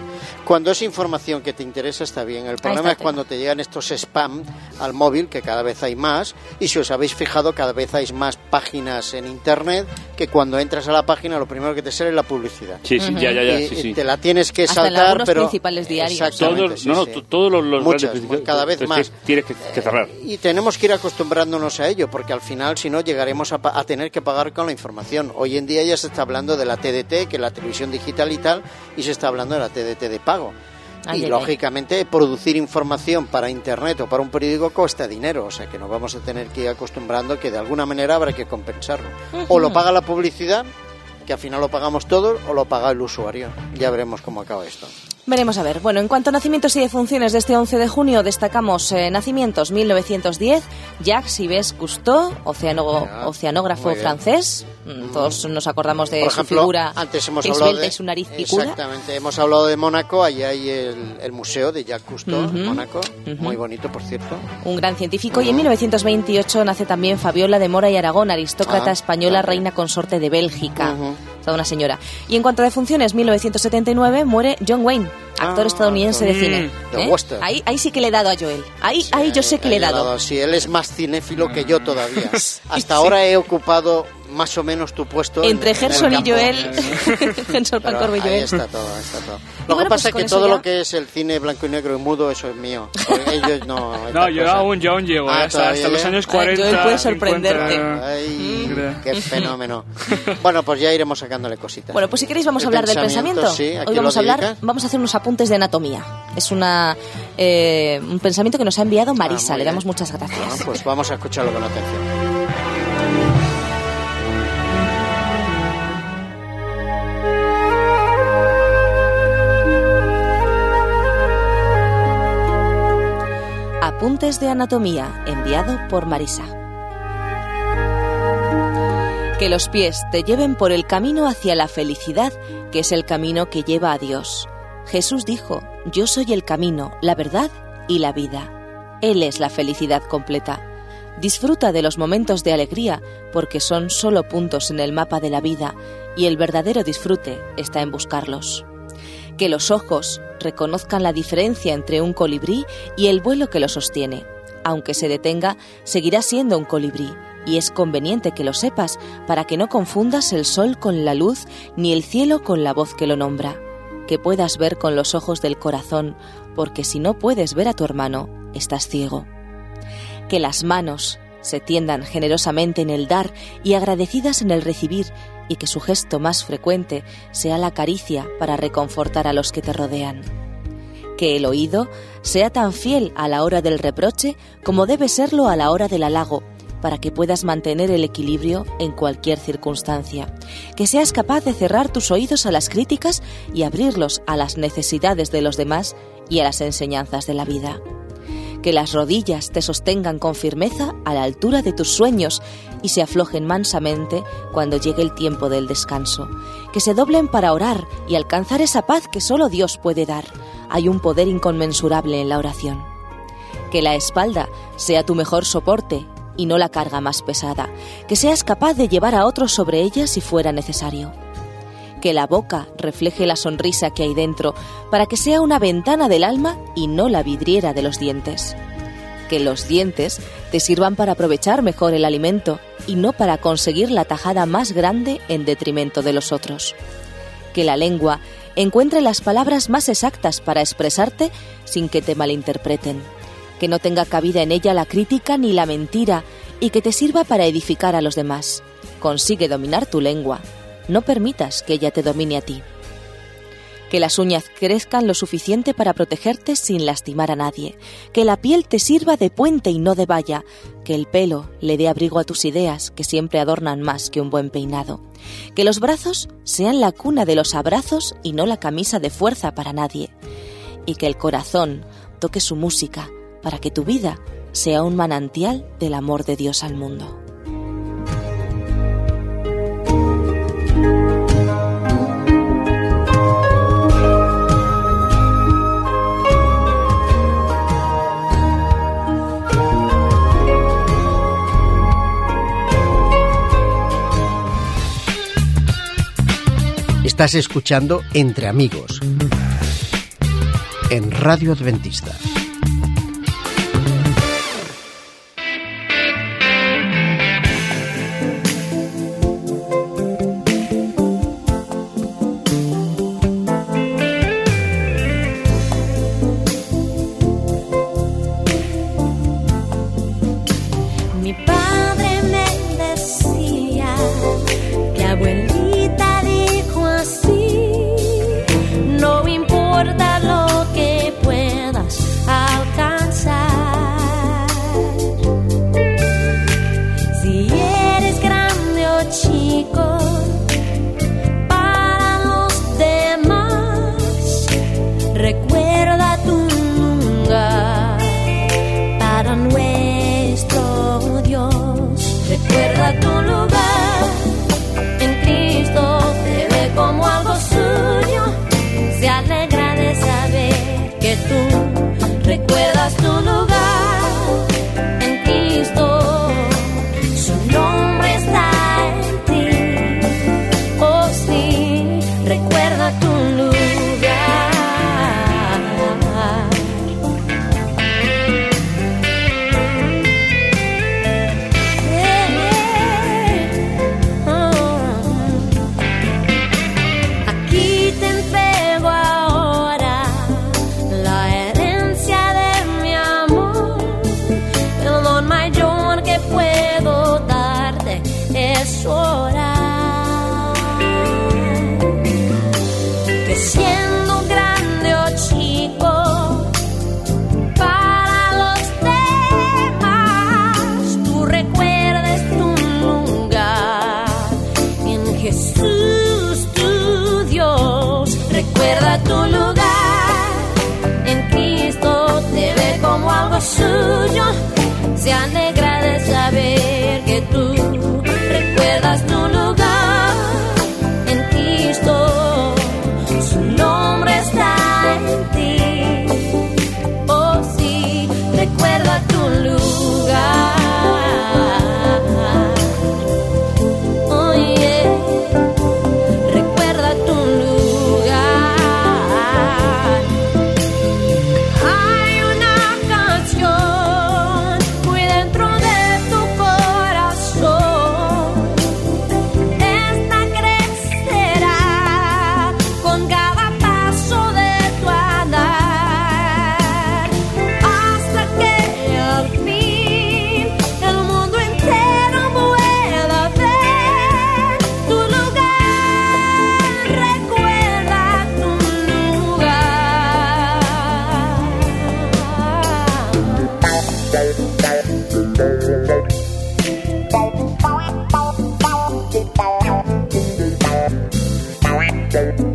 cuando es información que te interesa está bien. El problema es cuando te llegan estos spam al móvil, que cada vez hay más, y si os habéis fijado, cada vez hay más páginas en internet que cuando entras a la página lo primero que te sale es la publicidad. Sí, sí, ya, ya, ya, y, sí, y sí. te la tienes que Hasta en saltar, algunos pero principales diarios. Exactamente, Todos, sí, no, no, todos los, los Muchas, grandes cada vez más. Tienes que, que cerrar. Y tenemos que ir acostumbrándonos a ello, porque al final, si no, llegaremos a, pa- a tener que pagar con la información. Hoy en día ya se está hablando de la TDT, que es la televisión digital y tal, y se está hablando de la TDT de pago. Ay, y ay, lógicamente producir información para internet o para un periódico cuesta dinero, o sea que nos vamos a tener que ir acostumbrando que de alguna manera habrá que compensarlo. O lo paga la publicidad, que al final lo pagamos todos, o lo paga el usuario. Ya veremos cómo acaba esto. Veremos a ver. Bueno, en cuanto a nacimientos y defunciones de este 11 de junio, destacamos eh, nacimientos 1910, Jacques Yves Cousteau, oceano- oceanógrafo francés. Mm, Todos nos acordamos de Por su ejemplo, figura antes hemos hablado de y su nariz picuda. Exactamente, hemos hablado de Mónaco, allí hay el, el museo de Jacques Cousteau, Ujú, Mónaco, ujú. muy bonito por cierto. Un gran científico. Y en 1928 nace también Fabiola de Mora y Aragón, aristócrata Ah, española, reina consorte de Bélgica. Ujú. Toda una señora. Y en cuanto a defunciones, 1979 muere John Wayne, actor Ah, estadounidense de cine. de ¿Eh? Ahí, ahí sí que le he dado a Joel. Ahí, ahí yo sé que le he dado. Sí, él es más cinéfilo que yo todavía. Hasta ahora he ocupado más o menos tu puesto. en- Entre en el Gerson y campo. Joel. Gerson Pero Pancorbo y ahí Joel. está todo, está todo. Y Lo bueno, que pues pasa es con que todo ya- lo que es el cine blanco y negro y mudo, eso es mío. Porque ellos no. No, yo cosa. aún, yo aún llego. Ah, eh, hasta, hasta los años Ah, 40. Joel puede 50. sorprenderte. Ay, Mm. qué fenómeno. Bueno, pues ya iremos sacándole cositas. Bueno, pues si queréis vamos a hablar del pensamiento, pensamiento. sí, ¿a Hoy vamos a hablar, dedicas? vamos a hacer unos apuntes de anatomía. Es una eh, un pensamiento que nos ha enviado Marisa. Ah, Le damos muchas Ah, gracias. pues vamos a escucharlo con atención. Apuntes de anatomía, enviado por Marisa. Que los pies te lleven por el camino hacia la felicidad, que es el camino que lleva a Dios. Jesús dijo, yo soy el camino, la verdad y la vida. Él es la felicidad completa. Disfruta de los momentos de alegría, porque son solo puntos en el mapa de la vida, y el verdadero disfrute está en buscarlos que los ojos reconozcan la diferencia entre un colibrí y el vuelo que lo sostiene. Aunque se detenga, seguirá siendo un colibrí, y es conveniente que lo sepas para que no confundas el sol con la luz ni el cielo con la voz que lo nombra. Que puedas ver con los ojos del corazón, porque si no puedes ver a tu hermano, estás ciego. Que las manos se tiendan generosamente en el dar y agradecidas en el recibir, y que su gesto más frecuente sea la caricia para reconfortar a los que te rodean. Que el oído sea tan fiel a la hora del reproche como debe serlo a la hora del halago, para que puedas mantener el equilibrio en cualquier circunstancia. Que seas capaz de cerrar tus oídos a las críticas y abrirlos a las necesidades de los demás y a las enseñanzas de la vida que las rodillas te sostengan con firmeza a la altura de tus sueños y se aflojen mansamente cuando llegue el tiempo del descanso, que se doblen para orar y alcanzar esa paz que solo Dios puede dar. Hay un poder inconmensurable en la oración. Que la espalda sea tu mejor soporte y no la carga más pesada, que seas capaz de llevar a otros sobre ella si fuera necesario que la boca refleje la sonrisa que hay dentro, para que sea una ventana del alma y no la vidriera de los dientes. Que los dientes te sirvan para aprovechar mejor el alimento y no para conseguir la tajada más grande en detrimento de los otros. Que la lengua encuentre las palabras más exactas para expresarte sin que te malinterpreten. Que no tenga cabida en ella la crítica ni la mentira y que te sirva para edificar a los demás. Consigue dominar tu lengua. No permitas que ella te domine a ti. Que las uñas crezcan lo suficiente para protegerte sin lastimar a nadie. Que la piel te sirva de puente y no de valla. Que el pelo le dé abrigo a tus ideas, que siempre adornan más que un buen peinado. Que los brazos sean la cuna de los abrazos y no la camisa de fuerza para nadie. Y que el corazón toque su música para que tu vida sea un manantial del amor de Dios al mundo. Estás escuchando Entre Amigos en Radio Adventista. Con algo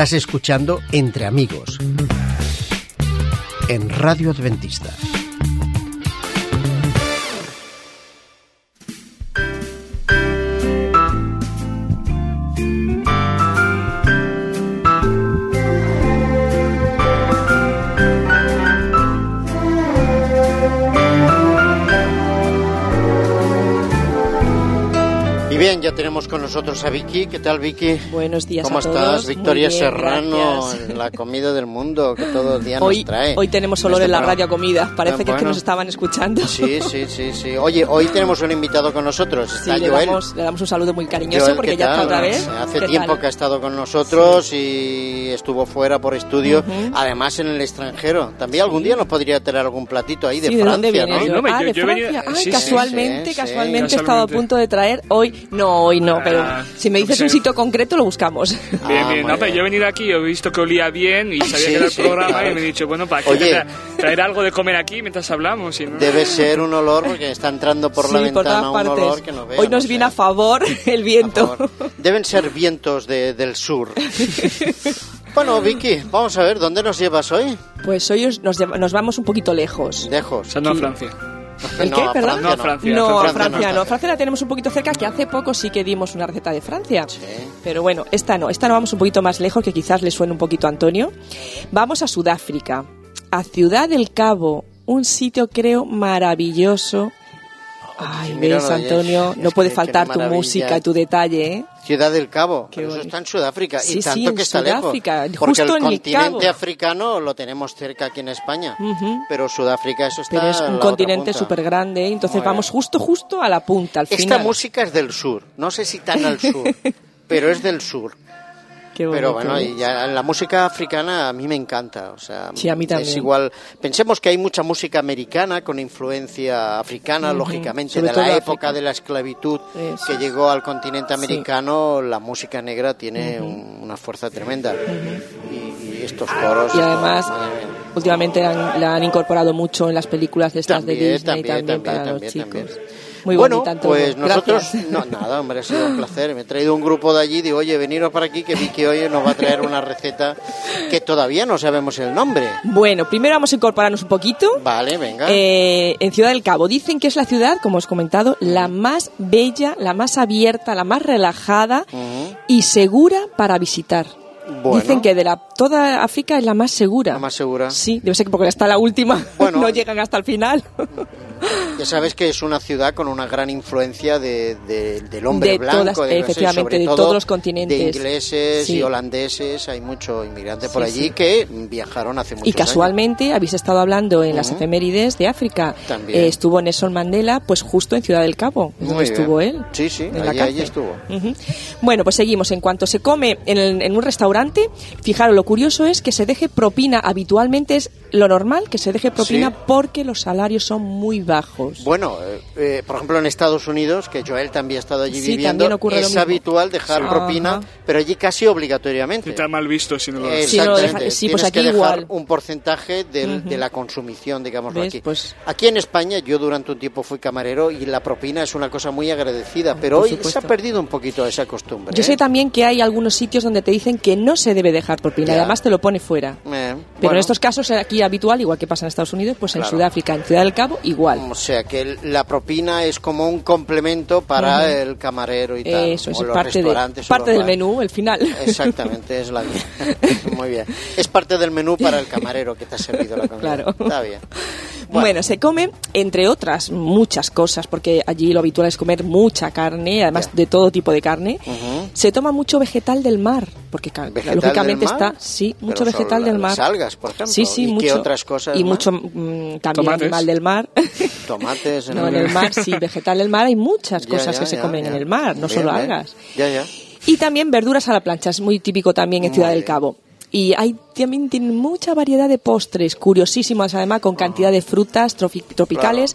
Estás escuchando Entre Amigos en Radio Adventista. Tenemos con nosotros a Vicky. ¿Qué tal, Vicky? Buenos días ¿Cómo a todos. estás? Victoria Muy bien, Serrano, gracias. la comida del mundo que todo el día Hoy, nos trae. hoy tenemos olor Este en la programa. radio a comida. Parece que es que Bueno. nos estaban escuchando. Sí, sí, sí, sí. Oye, hoy tenemos un invitado con nosotros. Sí, Está le Joel. damos, le damos un saludo muy cariñoso Joel, porque ¿qué ya está otra vez. Hace ¿Qué tiempo tal? que ha estado con nosotros y estuvo fuera por estudio, Ujú. además en el extranjero. También algún día nos podría traer algún platito ahí de Sí, ¿de Francia, dónde viene ¿no? yo? Ah, de Francia. Ay, sí, sí, casualmente, sí, sí. casualmente he estado a punto de traer hoy. No, hoy no, pero Ah, si me dices no un sitio concreto lo buscamos. Bien, Ah, bien. muy No, pero bien. yo he venido aquí, he visto que olía bien y sabía Sí, que era el sí, programa claro. y me he dicho, bueno, para que Oye. traer, traer algo de comer aquí mientras hablamos. Y no. Debe ser un olor porque está entrando por la sí, por ventana todas un partes. olor que no veamos, hoy nos viene ¿eh? a favor el viento. Favor. Deben ser vientos de- del sur. bueno, Vicky, vamos a ver, ¿dónde nos llevas hoy? Pues hoy os- nos, nos vamos un poquito lejos. Lejos. sea, no a Francia. ¿El No, qué, perdón? No, a Francia. No, Francia Francia, no Francia la tenemos un poquito cerca, que hace poco sí que dimos una receta de Francia. Sí. Pero bueno, esta no. Esta no vamos un poquito más lejos, que quizás le suene un poquito a Antonio. Vamos a Sudáfrica, a Ciudad del Cabo, un sitio creo maravilloso. Ay, sí, ves. Antonio, no puede faltar tu música y tu detalle, ¿eh? Ciudad del Cabo, Qué eso bonito. está en Sudáfrica Sí, y sí, tanto en que está Sudáfrica, lejos. Porque justo el en el continente africano lo tenemos cerca aquí en España, pero Sudáfrica eso está Pero es un continente súper grande, entonces Muy vamos bien. justo, justo a la punta, al Esta final. música es del sur, no sé si tan al sur, pero es del sur. Pero bueno, ¿eh? y ya la música africana a mí me encanta, o sea, Sí, a mí es también. igual. Pensemos que hay mucha música americana con influencia africana, lógicamente, sobre de la África. época de la esclavitud Eso que es. llegó al continente Sí. americano, la música negra tiene un- una fuerza tremenda. y, y estos coros. Y además, últimamente han- la han incorporado mucho en las películas de estas de También, Disney también, también, también, para también, los chicos. Muy bueno, bonita pues nosotros, Gracias. no, nada, hombre, ha sido un placer. Me he traído un grupo de allí, digo, oye, veniros para aquí que Vicky hoy nos va a traer una receta que todavía no sabemos el nombre. Bueno, primero vamos a incorporarnos un poquito. Vale, venga. Eh, en Ciudad del Cabo dicen que es la ciudad, como os he comentado, la más bella, la más abierta, la más relajada y segura para visitar. Bueno. Dicen que de la toda África es la más segura. La más segura. Sí, debe ser que porque está la última, Bueno. no llegan hasta el final. Ya sabes que es una ciudad con una gran influencia de, de- del hombre De blanco, todas- de- efectivamente, sobre de todo todos los continentes. De ingleses Sí. y holandeses, hay mucho inmigrante por Sí, allí sí. que viajaron hace muchos Y casualmente habéis estado hablando en las Ujú. efemérides de África. También. Eh, estuvo Nelson Mandela, pues justo en Ciudad del Cabo, Muy donde bien. estuvo él. Sí, sí, en la allí- allí estuvo. Ujú. Bueno, pues seguimos. En cuanto se come en, el- en un restaurante, fijaros, lo curioso es que se deje propina habitualmente, lo normal que se deje propina Sí. porque los salarios son muy bajos. Bueno, eh, eh, por ejemplo en Estados Unidos, que Joel también ha estado allí Sí, viviendo, es habitual dejar Sí. propina, Ajá. pero allí casi obligatoriamente. Está mal visto si no lo haces. Sí, no lo Exactamente. deja- sí, pues Tienes aquí que dejar igual. un porcentaje del- de la consumición, digámoslo ¿Ves? aquí. Pues- Aquí en España yo durante un tiempo fui camarero y la propina es una cosa muy agradecida, pero Por hoy se supuesto. ha perdido un poquito esa costumbre. Yo ¿eh? sé también que hay algunos sitios donde te dicen que no se debe dejar propina, Ya. y además te lo pone fuera. Eh, Pero bueno, en estos casos aquí habitual, igual que pasa en Estados Unidos, pues en Claro. Sudáfrica, en Ciudad del Cabo, igual. O sea que la propina es como un complemento para el camarero y tal. Eso es parte, de, parte del menú, el final. Exactamente, es la Muy bien. Es parte del menú para el camarero que te ha servido la comida. Claro. Está bien. Bueno. se come, entre otras, muchas cosas, porque allí lo habitual es comer mucha carne, además de todo tipo de carne. Se toma mucho vegetal del mar, porque ca- ¿Vegetal lógicamente mar? está, sí, mucho Pero vegetal del mar. las algas, por ejemplo. Sí, sí, ¿Y mucho. qué otras cosas Y más? mucho mm, también Tomates. animal del mar. Tomates. no, en el mar, sí, vegetal del mar hay muchas Ya, cosas ya, que se comen ya. en el mar, no Bien, solo bien. algas. Ya, ya. Y también verduras a la plancha, es muy típico también en Muy Ciudad del. Cabo. Y hay también tienen mucha variedad de postres, curiosísimas además, con cantidad de frutas tropicales.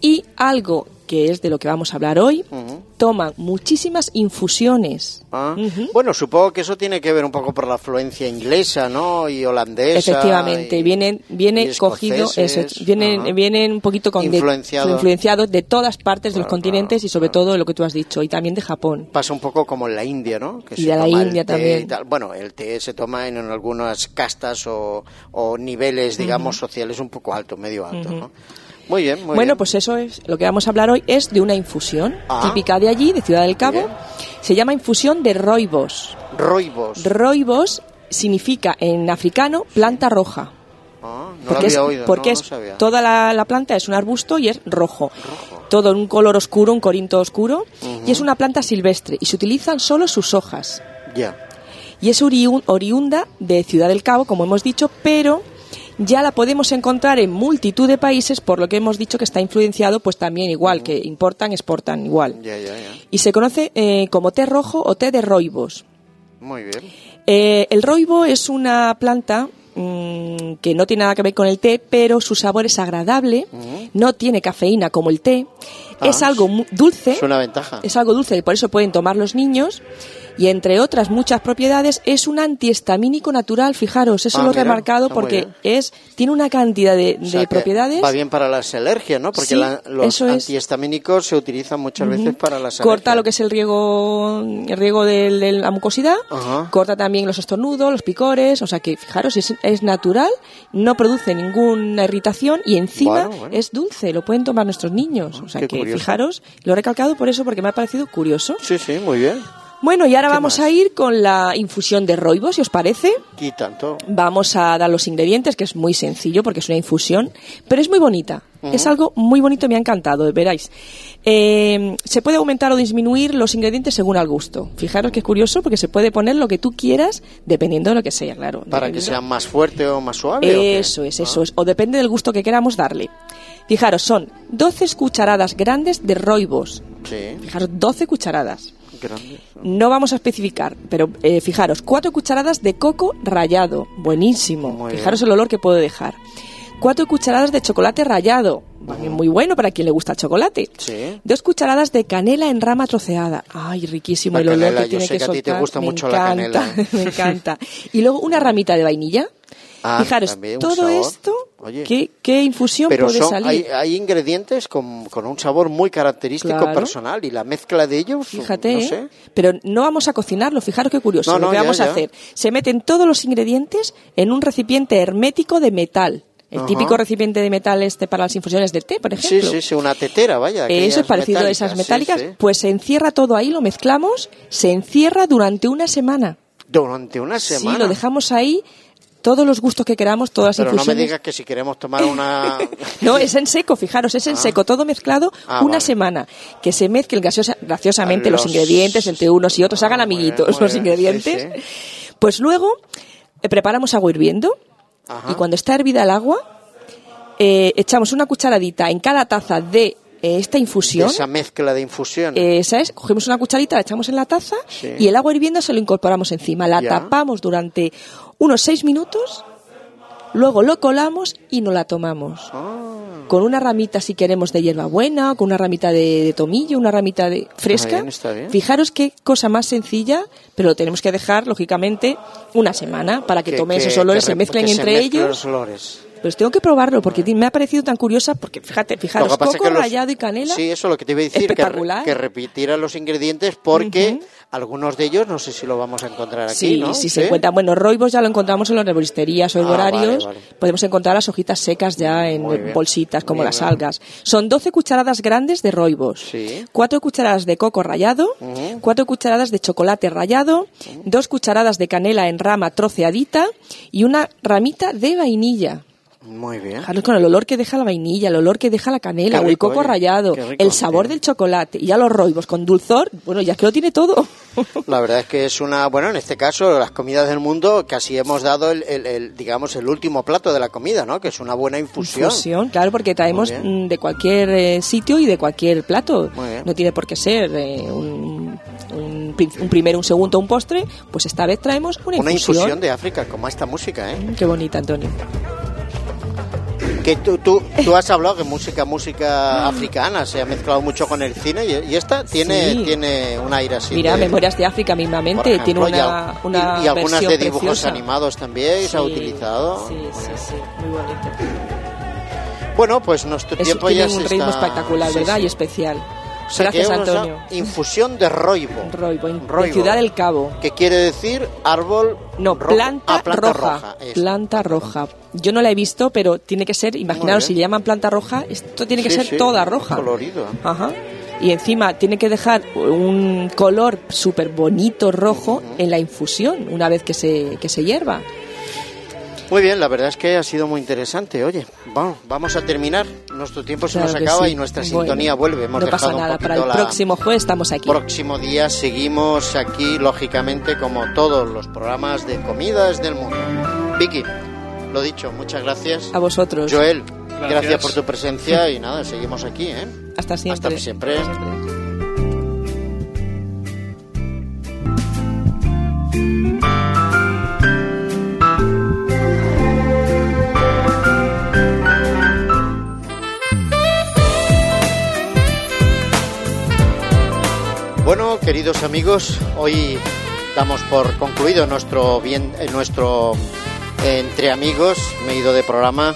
Y algo que es de lo que vamos a hablar hoy, Ujú. toman muchísimas infusiones. Ah, Ujú. Bueno, supongo que eso tiene que ver un poco por la afluencia inglesa, ¿no? Y holandesa. Efectivamente, y- vienen, viene cogido, eso es, vienen, ajá. vienen un poquito con de- Influenciado. influenciados de todas partes de los Claro, continentes y sobre todo de lo que tú has dicho, y también de Japón. Pasa un poco como en la India, ¿no? Que Y se de la toma India también. Bueno, el té se toma en, en algunas castas o, o niveles, digamos, sociales un poco altos, medio altos, ¿no? Muy bien, muy bueno, bien. pues eso es, lo que vamos a hablar hoy es de una infusión Ah. típica de allí, de Ciudad del Cabo. Bien. Se llama infusión de roibos. Roibos. Roibos significa en africano planta roja. Ah, no lo porque había es, oído, porque no, es no sabía. toda la, la planta es un arbusto y es rojo. Rojo. Todo en un color oscuro, un corinto oscuro. Y es una planta silvestre y se utilizan solo sus hojas. Ya. Y es oriun- oriunda de Ciudad del Cabo, como hemos dicho, pero ya la podemos encontrar en multitud de países, por lo que hemos dicho que está influenciado, pues también igual, que importan, exportan igual. Y se conoce eh, como té rojo o té de roibos. Muy bien. Eh, el roibo es una planta mm, que no tiene nada que ver con el té, pero su sabor es agradable, no tiene cafeína como el té, Ah, es algo mu- dulce, Es una ventaja. es algo dulce y por eso pueden tomar los niños. Y entre otras muchas propiedades, es un antihistamínico natural, fijaros, eso Ah, lo he mira, remarcado porque es tiene una cantidad de, O de sea, propiedades. Va bien para las alergias, ¿no? Porque Sí, la- los es. antihistamínicos se utilizan muchas veces para las alergias. corta lo que es el riego, el riego de, la mucosidad, corta también los estornudos, los picores, o sea que fijaros, es, es natural, no produce ninguna irritación y encima Bueno, bueno. es dulce, lo pueden tomar nuestros niños. O sea qué que curioso. fijaros, lo he recalcado por eso porque me ha parecido curioso. Sí, sí, muy bien. Bueno, y ahora ¿Qué vamos más? a ir con la infusión de roibos, si os parece. Y tanto. Vamos a dar los ingredientes, que es muy sencillo porque es una infusión, pero es muy bonita. Es algo muy bonito, me ha encantado, veráis. Eh, se puede aumentar o disminuir los ingredientes según al gusto. Fijaros que es curioso porque se puede poner lo que tú quieras dependiendo de lo que sea, claro. Para que sea más fuerte o más suave. Eso es, eso es. O depende del gusto que queramos darle. Fijaros, son 12 cucharadas grandes de roibos. Sí, Fijaros, 12 cucharadas. No vamos a especificar, pero eh, fijaros, cuatro cucharadas de coco rallado, buenísimo. Muy fijaros el olor que puedo dejar. Cuatro cucharadas de chocolate rallado, también muy bueno para quien le gusta el chocolate. Sí. Dos cucharadas de canela en rama troceada. Ay, riquísimo La el olor canela, que yo tiene sé que que a ti te gusta Me mucho la encanta, canela. me encanta. Y luego una ramita de vainilla. Ah, Fijaros, también todo esto, Oye. ¿qué, qué infusión Pero puede son, salir? hay, hay ingredientes con, con un sabor muy característico Claro. personal y la mezcla de ellos, Fíjate, no ¿eh? sé. pero no vamos a cocinarlo, fijaros qué curioso. No, lo que ya, vamos a hacer, se meten todos los ingredientes en un recipiente hermético de metal. El Ajá. típico recipiente de metal este para las infusiones del té, por Sí, ejemplo. sí, sí, una tetera, vaya. Eso es parecido a esas metálicas. sí, sí. Pues se encierra todo ahí, lo mezclamos, se encierra durante una semana. Durante una semana. Sí, lo dejamos ahí, todos los gustos que queramos, todas las Pero no me infusiones. digas que si queremos tomar una... No, es en seco, fijaros, es en seco, todo mezclado Ah, una vale. semana. Que se mezclen graciosa- graciosamente los, Los- ingredientes entre unos y otros, hagan Ah, amiguitos los bien, ingredientes. sí, Pues luego eh, preparamos agua hirviendo Ajá. y cuando está hervida el agua, eh, echamos una cucharadita en cada taza de eh, esta de infusión. esa mezcla de infusión. Eh, ¿sabes? Cogemos una cucharita, la echamos en la taza Sí. y el agua hirviendo se lo incorporamos encima. La Ya. tapamos durante unos seis minutos, luego lo colamos y nos la tomamos. Ah, Con una ramita, si queremos, de hierbabuena, con una ramita de, de tomillo, una ramita de fresca. bien, está bien. Fijaros qué cosa más sencilla, pero lo tenemos que dejar, lógicamente, una semana para que, tomen esos olores, que se mezclen que se entre ellos. los olores. Pues tengo que probarlo porque me ha parecido tan curiosa, porque fíjate, fijaros, es coco que los- rallado y canela. Sí, eso es lo que te iba a decir, que, re- que repitieran los ingredientes porque algunos de ellos no sé si lo vamos a encontrar aquí, Sí, ¿no? sí, se encuentran. Bueno, roibos ya lo encontramos en las herboristerías o Ah, herborarios. vale, vale. Podemos encontrar las hojitas secas ya en Muy bien. bolsitas como las bien. algas. Son 12 cucharadas grandes de roibos. Sí. 4 cucharadas de coco rallado. 4 cucharadas de chocolate rallado. 2 cucharadas de canela en rama troceadita. Y una ramita de vainilla. Muy bien. Fijaros con el olor que deja la vainilla, el olor que deja la canela Qué o el rico, coco oye, rallado, rico, el sabor sí. del chocolate y ya los roibos con dulzor. Bueno, ya es que lo tiene todo. La verdad es que es una, bueno, en este caso, las comidas del mundo, casi hemos dado el, el- el, digamos, el último plato de la comida, ¿no? Que es una buena infusión. Infusión, claro, porque traemos mm, de cualquier eh, sitio y de cualquier plato. No tiene por qué ser eh, un, un, un primero, un segundo, un postre. Pues esta vez traemos una Una infusión. infusión de África, como esta música, ¿eh? Mm, Qué bonita, Antonio. Que tú, tú, tú has hablado que música, música africana se ha mezclado mucho con el cine y, y esta tiene, Sí. tiene un aire así. Mira, de- Memorias de África mismamente ejemplo, tiene y una, al- una y, y algunas de dibujos preciosa. animados también se ha utilizado. Sí, sí, sí, muy bonito. Bueno, pues nuestro Es, tiempo ya tiene se un ritmo está- espectacular, ¿verdad? Y especial. Gracias, Antonio. Infusión de roibo. Roibo, en- de Roibo. Ciudad del Cabo. Que quiere decir árbol No, planta, ah, planta roja. planta roja. Yo no la he visto, pero tiene que ser, imaginaos, si le llaman planta roja, esto tiene que Sí, ser sí, toda roja. Colorido. Ajá. Y encima tiene que dejar un color súper bonito rojo en la infusión, una vez que se, que se hierva. Muy bien, la verdad es que ha sido muy interesante. Oye, vamos, vamos a terminar. Nuestro tiempo se Claro nos acaba sí. y nuestra Bueno, sintonía vuelve. Hemos no pasa dejado un nada, para el la- próximo jueves estamos aquí. próximo día seguimos aquí, lógicamente, como todos los programas de comidas del mundo. Vicky, lo dicho, muchas gracias. A vosotros. Joel, gracias. Gracias. por tu presencia y nada, seguimos aquí, ¿eh? Hasta siempre. Hasta siempre. Bueno, queridos amigos, hoy damos por concluido nuestro bien, eh, nuestro eh, entre amigos. Me he ido de programa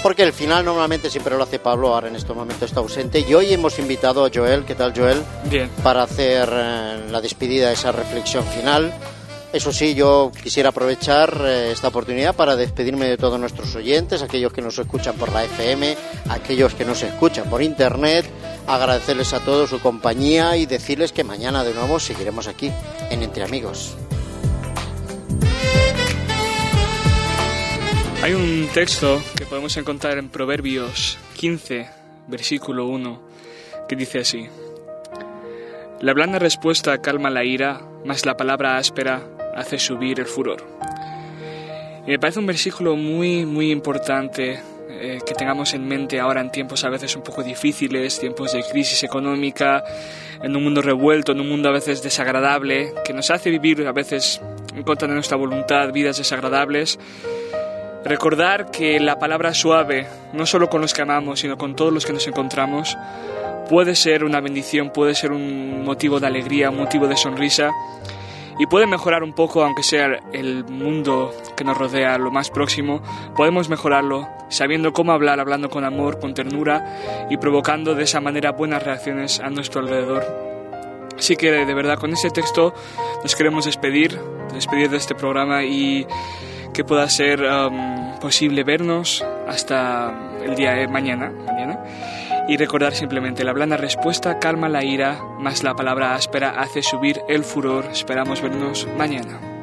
porque el final normalmente siempre lo hace Pablo. Ahora en este momento está ausente y hoy hemos invitado a Joel. ¿Qué tal, Joel? Bien. Para hacer eh, la despedida, esa reflexión final. Eso sí, yo quisiera aprovechar eh, esta oportunidad para despedirme de todos nuestros oyentes, aquellos que nos escuchan por la FM, aquellos que nos escuchan por internet, agradecerles a todos su compañía y decirles que mañana de nuevo seguiremos aquí en Entre Amigos. Hay un texto que podemos encontrar en Proverbios 15, versículo 1, que dice así. La blanda respuesta calma la ira, mas la palabra áspera hace subir el furor. Y me parece un versículo muy, muy importante eh, que tengamos en mente ahora en tiempos a veces un poco difíciles, tiempos de crisis económica, en un mundo revuelto, en un mundo a veces desagradable, que nos hace vivir a veces en contra de nuestra voluntad vidas desagradables. Recordar que la palabra suave, no solo con los que amamos, sino con todos los que nos encontramos, puede ser una bendición, puede ser un motivo de alegría, un motivo de sonrisa y puede mejorar un poco, aunque sea el mundo que nos rodea lo más próximo, podemos mejorarlo sabiendo cómo hablar, hablando con amor, con ternura y provocando de esa manera buenas reacciones a nuestro alrededor. Así que de verdad con este texto nos queremos despedir, despedir de este programa y que pueda ser um, posible vernos hasta el día de mañana, mañana y recordar simplemente la blanda respuesta calma la ira, más la palabra áspera hace subir el furor. Esperamos vernos mañana.